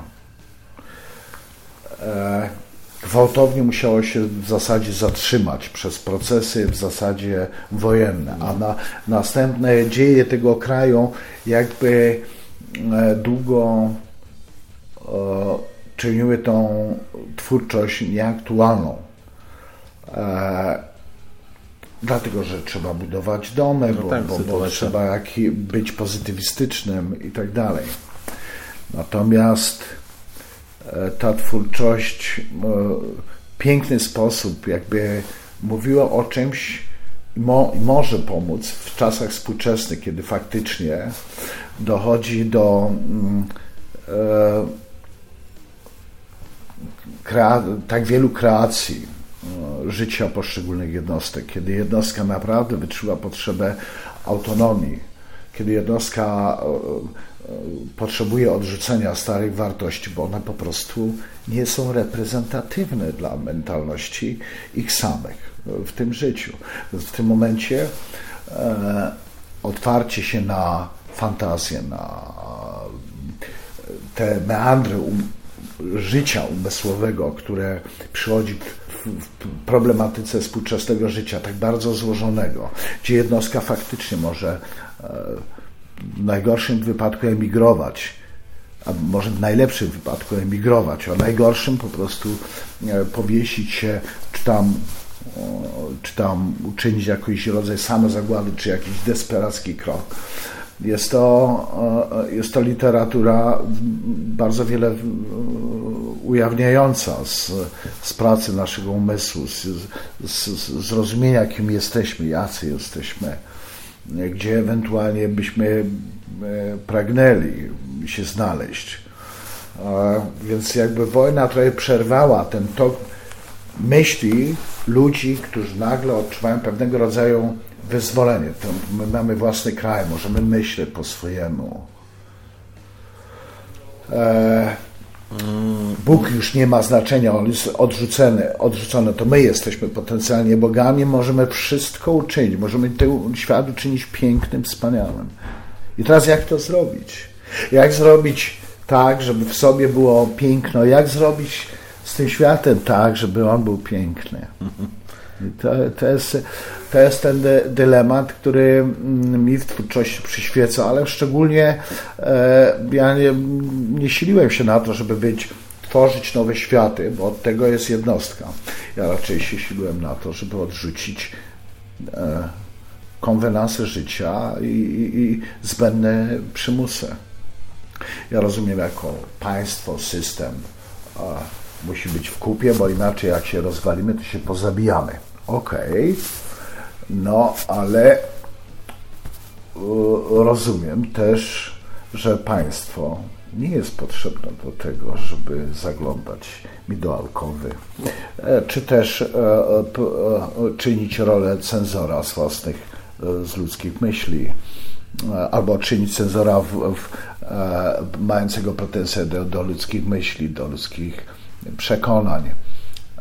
e, gwałtownie musiało się w zasadzie zatrzymać przez procesy w zasadzie wojenne, a na następne dzieje tego kraju jakby e, długo e, czyniły tą twórczość nieaktualną. E, Dlatego, że trzeba budować domy, bo, tak, bo, bo trzeba jak, być pozytywistycznym i tak dalej. Natomiast e, ta twórczość w piękny sposób jakby mówiła o czymś mo, może pomóc w czasach współczesnych, kiedy faktycznie dochodzi do mm, e, tak wielu kreacji e, życia poszczególnych jednostek, kiedy jednostka naprawdę wyczuła potrzebę autonomii, kiedy jednostka e, e, potrzebuje odrzucenia starych wartości, bo one po prostu nie są reprezentatywne dla mentalności ich samych w tym życiu. W tym momencie e, otwarcie się na fantazję, na te meandry um, życia umysłowego, które przychodzi w, problematyce współczesnego życia, tak bardzo złożonego, gdzie jednostka faktycznie może e, w najgorszym wypadku emigrować, a może w najlepszym wypadku emigrować, a w najgorszym po prostu e, powiesić się, czy tam, o, czy tam uczynić jakiś rodzaj samozagłady, czy jakiś desperacki krok. Jest to, e, jest to literatura bardzo wiele e, ujawniająca z, z pracy naszego umysłu, z, z, z zrozumienia, kim jesteśmy, jacy jesteśmy, gdzie ewentualnie byśmy e, pragnęli się znaleźć. E, Więc jakby wojna trochę przerwała ten tok myśli ludzi, którzy nagle odczuwają pewnego rodzaju wyzwolenie. To my mamy własny kraj, możemy myśleć po swojemu. E, Bóg już nie ma znaczenia, on jest odrzucony, odrzucony. To my jesteśmy potencjalnie bogami, możemy wszystko uczynić, możemy ten świat uczynić pięknym, wspaniałym. I teraz jak to zrobić? Jak zrobić tak, żeby w sobie było piękno? Jak zrobić z tym światem tak, żeby on był piękny? To, to, jest, to jest ten dy, dylemat, który mm, mi w twórczości przyświeca, ale szczególnie e, ja nie, nie siliłem się na to, żeby być, tworzyć nowe światy, bo od tego jest jednostka. Ja raczej się siliłem na to, żeby odrzucić e, konwenanse życia i, i, i zbędne przymusy. Ja rozumiem jako państwo, system a, musi być w kupie, bo inaczej jak się rozwalimy, to się pozabijamy. Okej, no ale y, rozumiem też, że państwo nie jest potrzebne do tego, żeby zaglądać mi do alkowy, e, czy też e, e, czynić rolę cenzora z własnych, e, z ludzkich myśli, e, albo czynić cenzora w, w, e, mającego pretensje do, do ludzkich myśli, do ludzkich przekonań,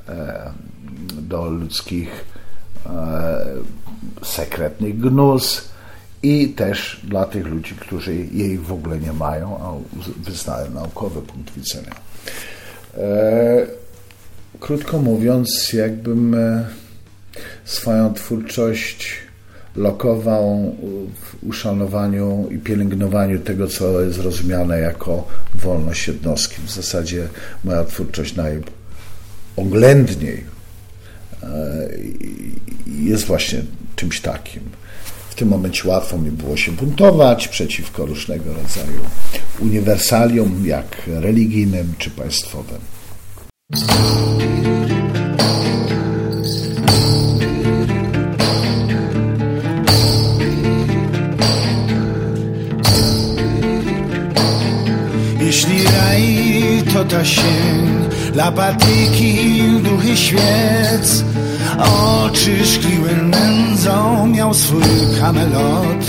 e, do ludzkich e, sekretnych gnus i też dla tych ludzi, którzy jej w ogóle nie mają, a wyznają naukowy punkt widzenia. E, krótko mówiąc, jakbym swoją twórczość lokował w uszanowaniu i pielęgnowaniu tego, co jest rozumiane jako wolność jednostki. W zasadzie moja twórczość najoględniej e, jest właśnie czymś takim. W tym momencie łatwo mi było się buntować przeciwko różnego rodzaju uniwersaliom, jak religijnym czy państwowym. lapatyki, duchy świec. Oczy szkliły nędzą miał swój kamelot.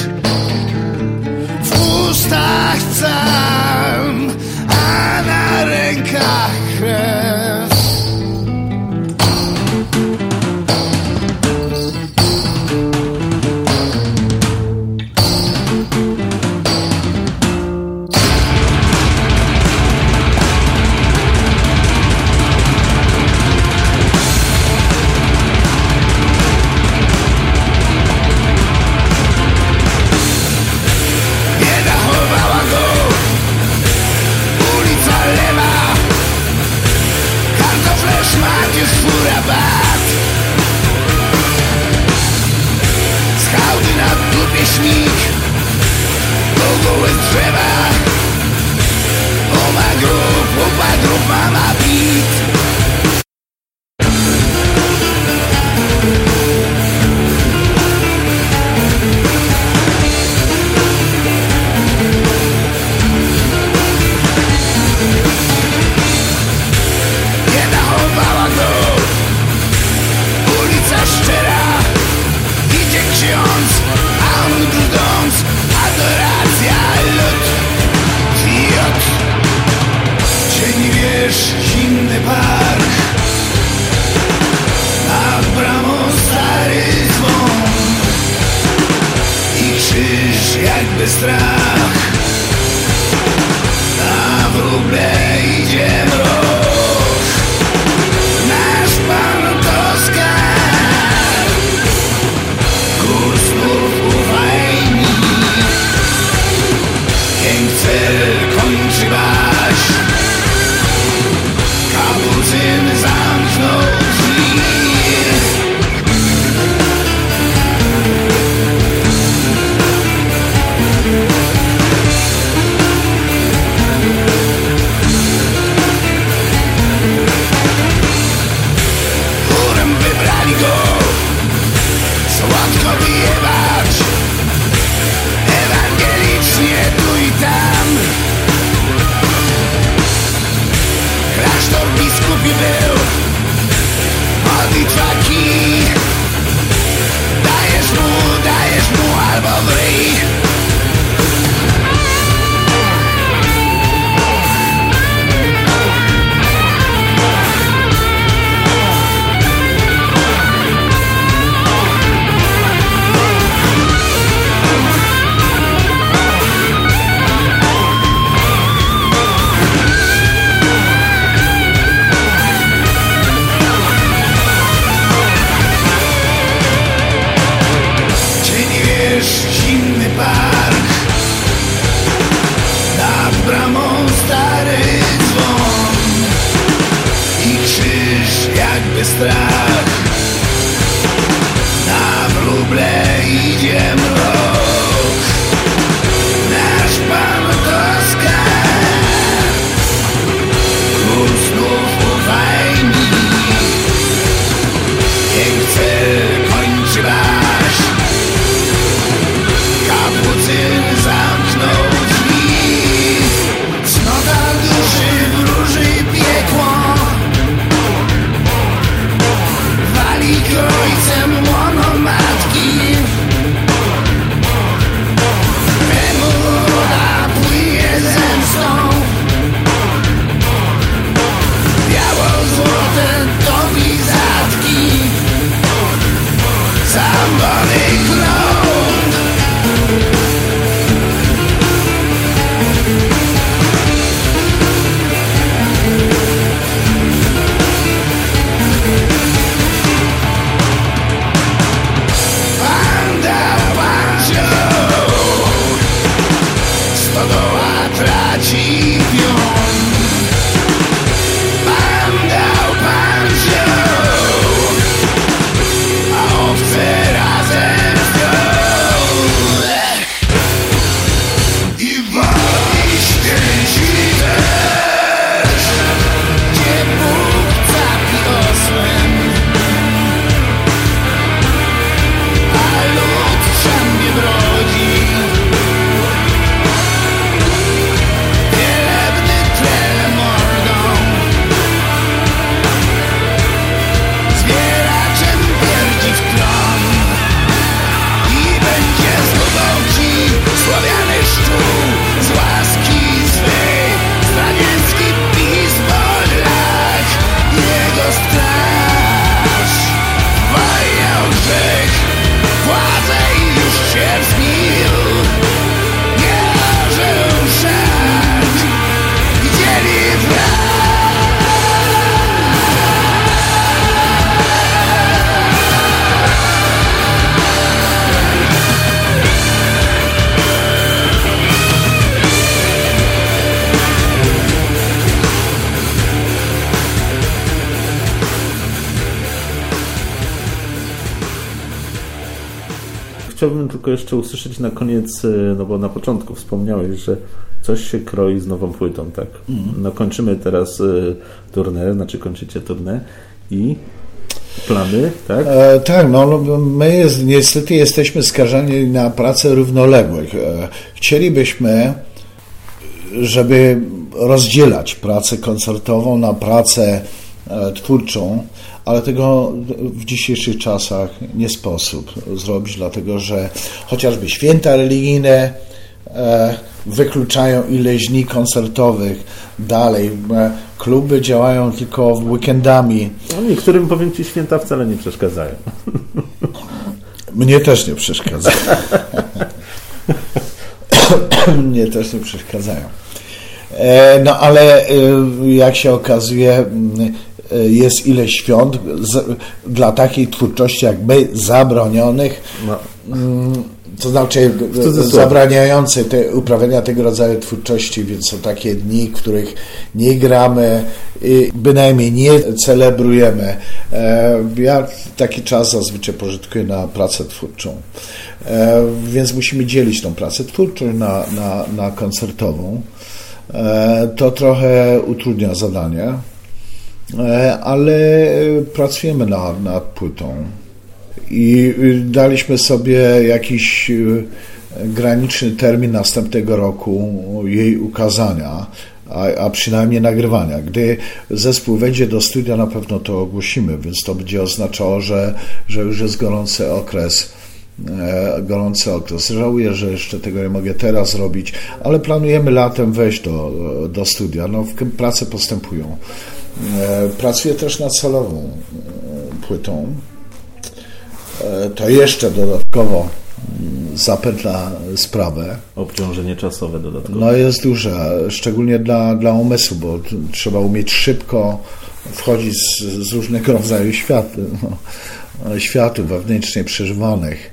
W ustach cam, a na rękach krew. Jeszcze usłyszeć na koniec, y, no bo na początku wspomniałeś, że coś się kroi z nową płytą, tak? No kończymy teraz y, turnę, znaczy kończycie turnę i plany, tak? E, tak, no no, my jest, niestety jesteśmy skażeni na pracę równoległych. E, chcielibyśmy, żeby rozdzielać pracę koncertową na pracę e, twórczą, ale tego w dzisiejszych czasach nie sposób zrobić, dlatego że chociażby święta religijne e, wykluczają ileś dni koncertowych dalej. E, kluby działają tylko weekendami. No, niektórym, powiem Ci, święta wcale nie przeszkadzają. Mnie też nie przeszkadza. Mnie też nie przeszkadzają. E, No ale jak się okazuje, jest ileś świąt z, dla takiej twórczości jak my zabronionych, No, mm, to znaczy cudzysłowie. zabraniające te, uprawiania tego rodzaju twórczości, więc są takie dni, których nie gramy, i bynajmniej nie celebrujemy. E, Ja taki czas zazwyczaj pożytkuję na pracę twórczą. E, Więc musimy dzielić tą pracę twórczą na, na, na koncertową. E, To trochę utrudnia zadanie, ale pracujemy nad, nad płytą i y, daliśmy sobie jakiś y, graniczny termin następnego roku jej ukazania, a, a przynajmniej nagrywania. Gdy zespół wejdzie do studia, na pewno to ogłosimy, więc to będzie oznaczało, że, że już jest gorący okres. e, Gorący okres. Żałuję, że jeszcze tego nie mogę teraz robić, ale planujemy latem wejść do, do studia. No, prace postępują. E, Pracuję też nad solową e, płytą. E, To jeszcze dodatkowo mm, zapętla sprawę. obciążenie czasowe dodatkowe. No jest duże, szczególnie dla, dla umysłu, bo trzeba umieć szybko wchodzić z, z różnego rodzaju świat, no, światów wewnętrznie przeżywanych,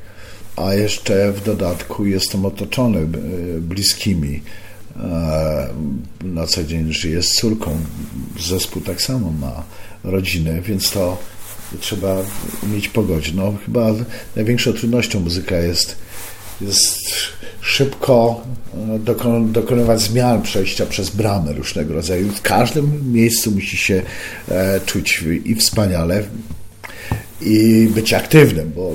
a jeszcze w dodatku jestem otoczony bliskimi. E, Na co dzień żyję z córką. Zespół tak samo ma rodzinę, więc to trzeba umieć pogodzić. No, chyba największą trudnością muzyka jest jest szybko e, dokon- dokonywać zmian, przejścia przez bramy różnego rodzaju. W każdym miejscu musi się e, czuć i wspaniale, i być aktywnym, bo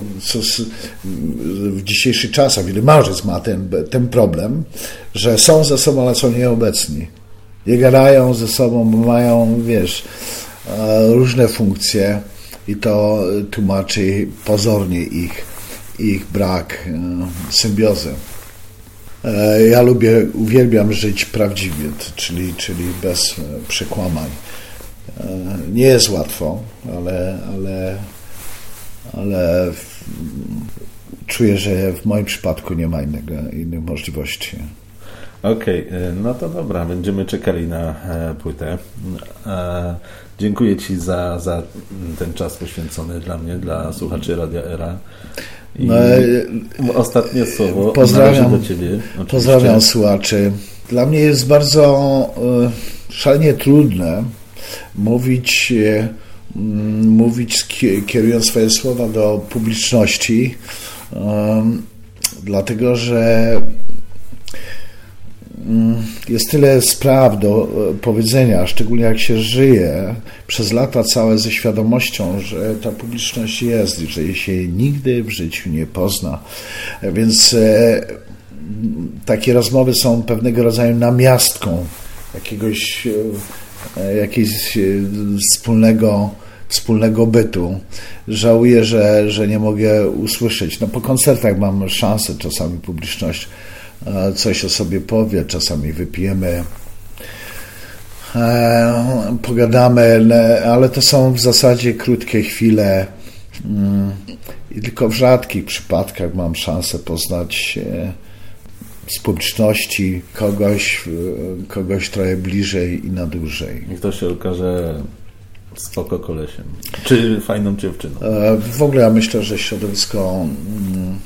w dzisiejszych czasach wiele małżeństw ma ten, ten problem, że są ze sobą, ale są nieobecni. Nie gadają ze sobą, bo mają, wiesz, e, różne funkcje i to tłumaczy pozornie ich, ich brak e, symbiozy. E, Ja lubię, uwielbiam żyć prawdziwie, czyli, czyli bez przekłamań. Nie jest łatwo, ale, ale, ale czuję, że w moim przypadku nie ma innego, innych możliwości. Okej, e, no to dobra, będziemy czekali na e, płytę. E, dziękuję Ci za, za ten czas poświęcony dla mnie, dla słuchaczy Radia Era. I No, ostatnie słowo pozdrawiam- do Ciebie. oczywiście. Pozdrawiam słuchaczy. Dla mnie jest bardzo szalenie trudne mówić, mówić kierując swoje słowa do publiczności, dlatego że mm, jest tyle spraw do e, powiedzenia, szczególnie jak się żyje przez lata całe ze świadomością, że ta publiczność jest i że jej się nigdy w życiu nie pozna. Więc e, takie rozmowy są pewnego rodzaju namiastką jakiegoś, e, jakiegoś e, wspólnego, wspólnego bytu. Żałuję, że, że nie mogę usłyszeć. No, po koncertach mam szansę, czasami publiczność e, coś o sobie powie, czasami wypijemy e, pogadamy, le- ale to są w zasadzie krótkie chwile mm, i tylko w rzadkich przypadkach mam szansę poznać z publiczności kogoś, e, kogoś trochę bliżej i na dłużej. Niech to się okaże spoko kolesiem. Czy fajną dziewczyną. E, W ogóle ja myślę, że środowisko mm,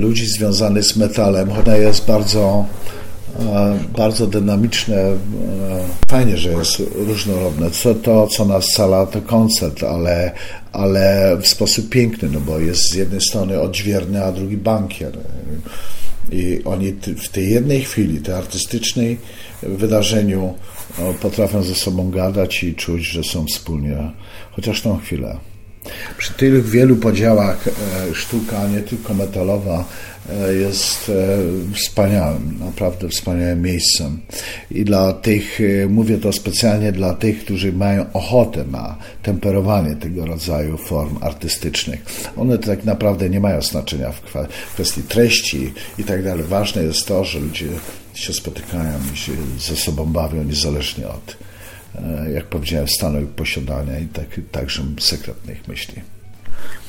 ludzi związanych z metalem ono jest bardzo e, bardzo dynamiczne. Fajnie, że jest różnorodne. Co, to, co nas scala, to koncert, ale, ale w sposób piękny, no bo jest z jednej strony odźwierny, a drugi bankier. I oni w tej jednej chwili, tej artystycznej wydarzeniu no, potrafią ze sobą gadać i czuć, że są wspólnie, chociaż tą chwilę. Przy tych wielu podziałach e, sztuka, nie tylko metalowa, e, jest e, wspaniałym, naprawdę wspaniałym miejscem. I dla tych, mówię to specjalnie dla tych, którzy mają ochotę na temperowanie tego rodzaju form artystycznych. One tak naprawdę nie mają znaczenia w kwestii treści i tak dalej. Ważne jest to, że ludzie się spotykają i się ze sobą bawią, niezależnie od jak powiedziałem, stanu ich posiadania i tak, także sekretnych myśli.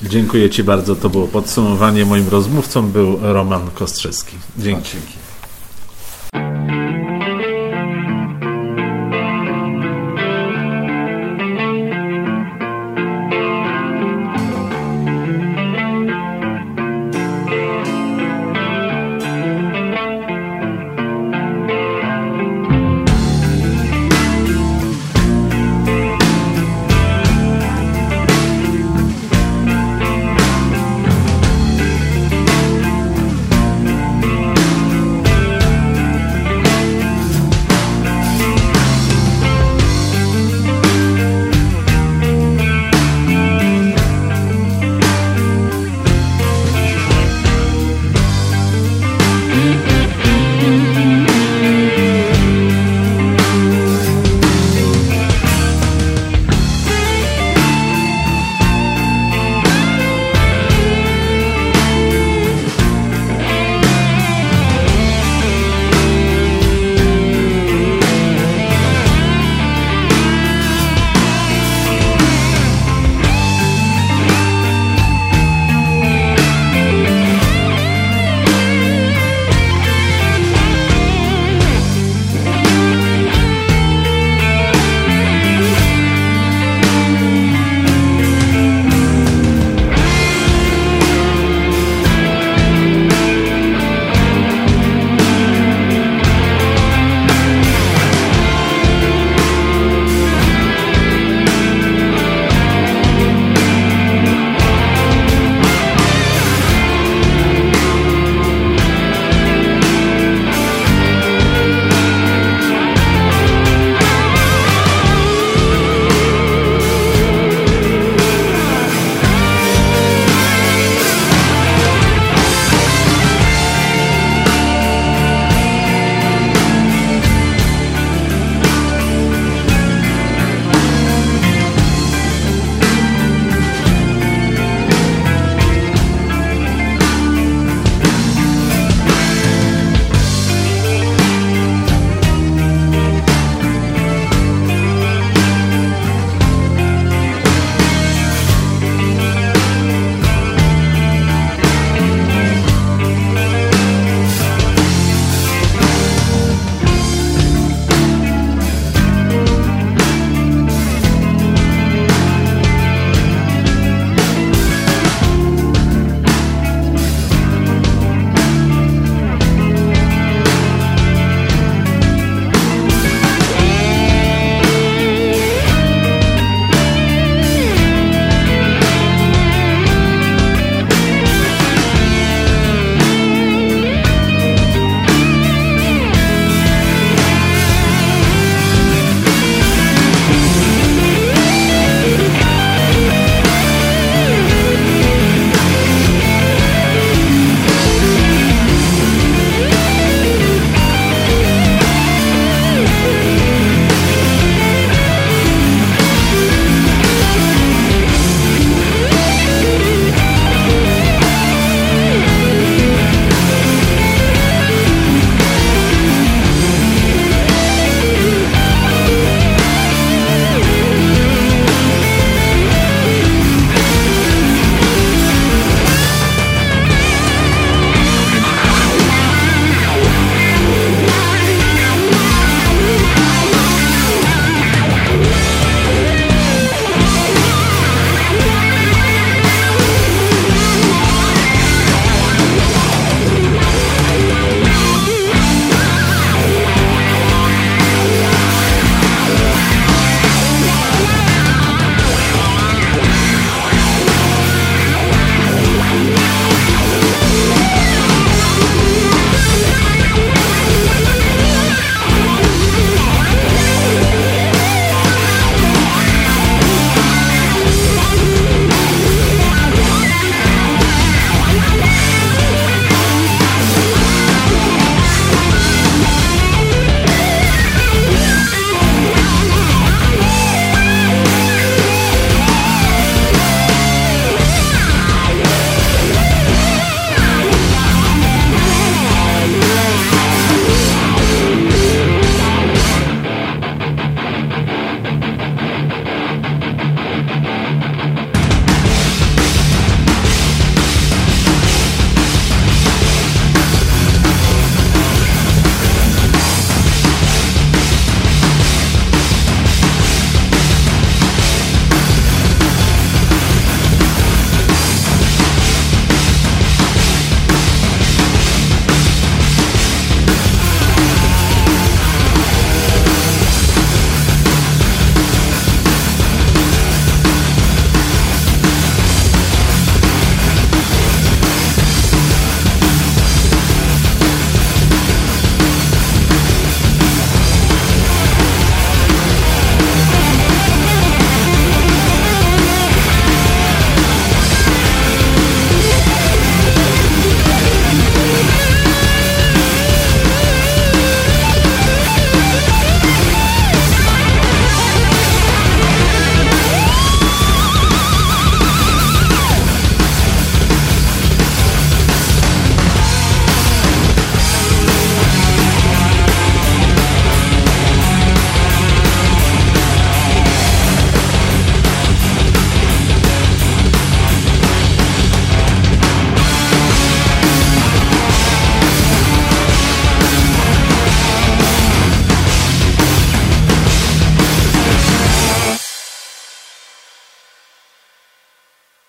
Dziękuję Ci bardzo. To było podsumowanie. Moim rozmówcą był Roman Kostrzewski. Dzięki. Dzięki.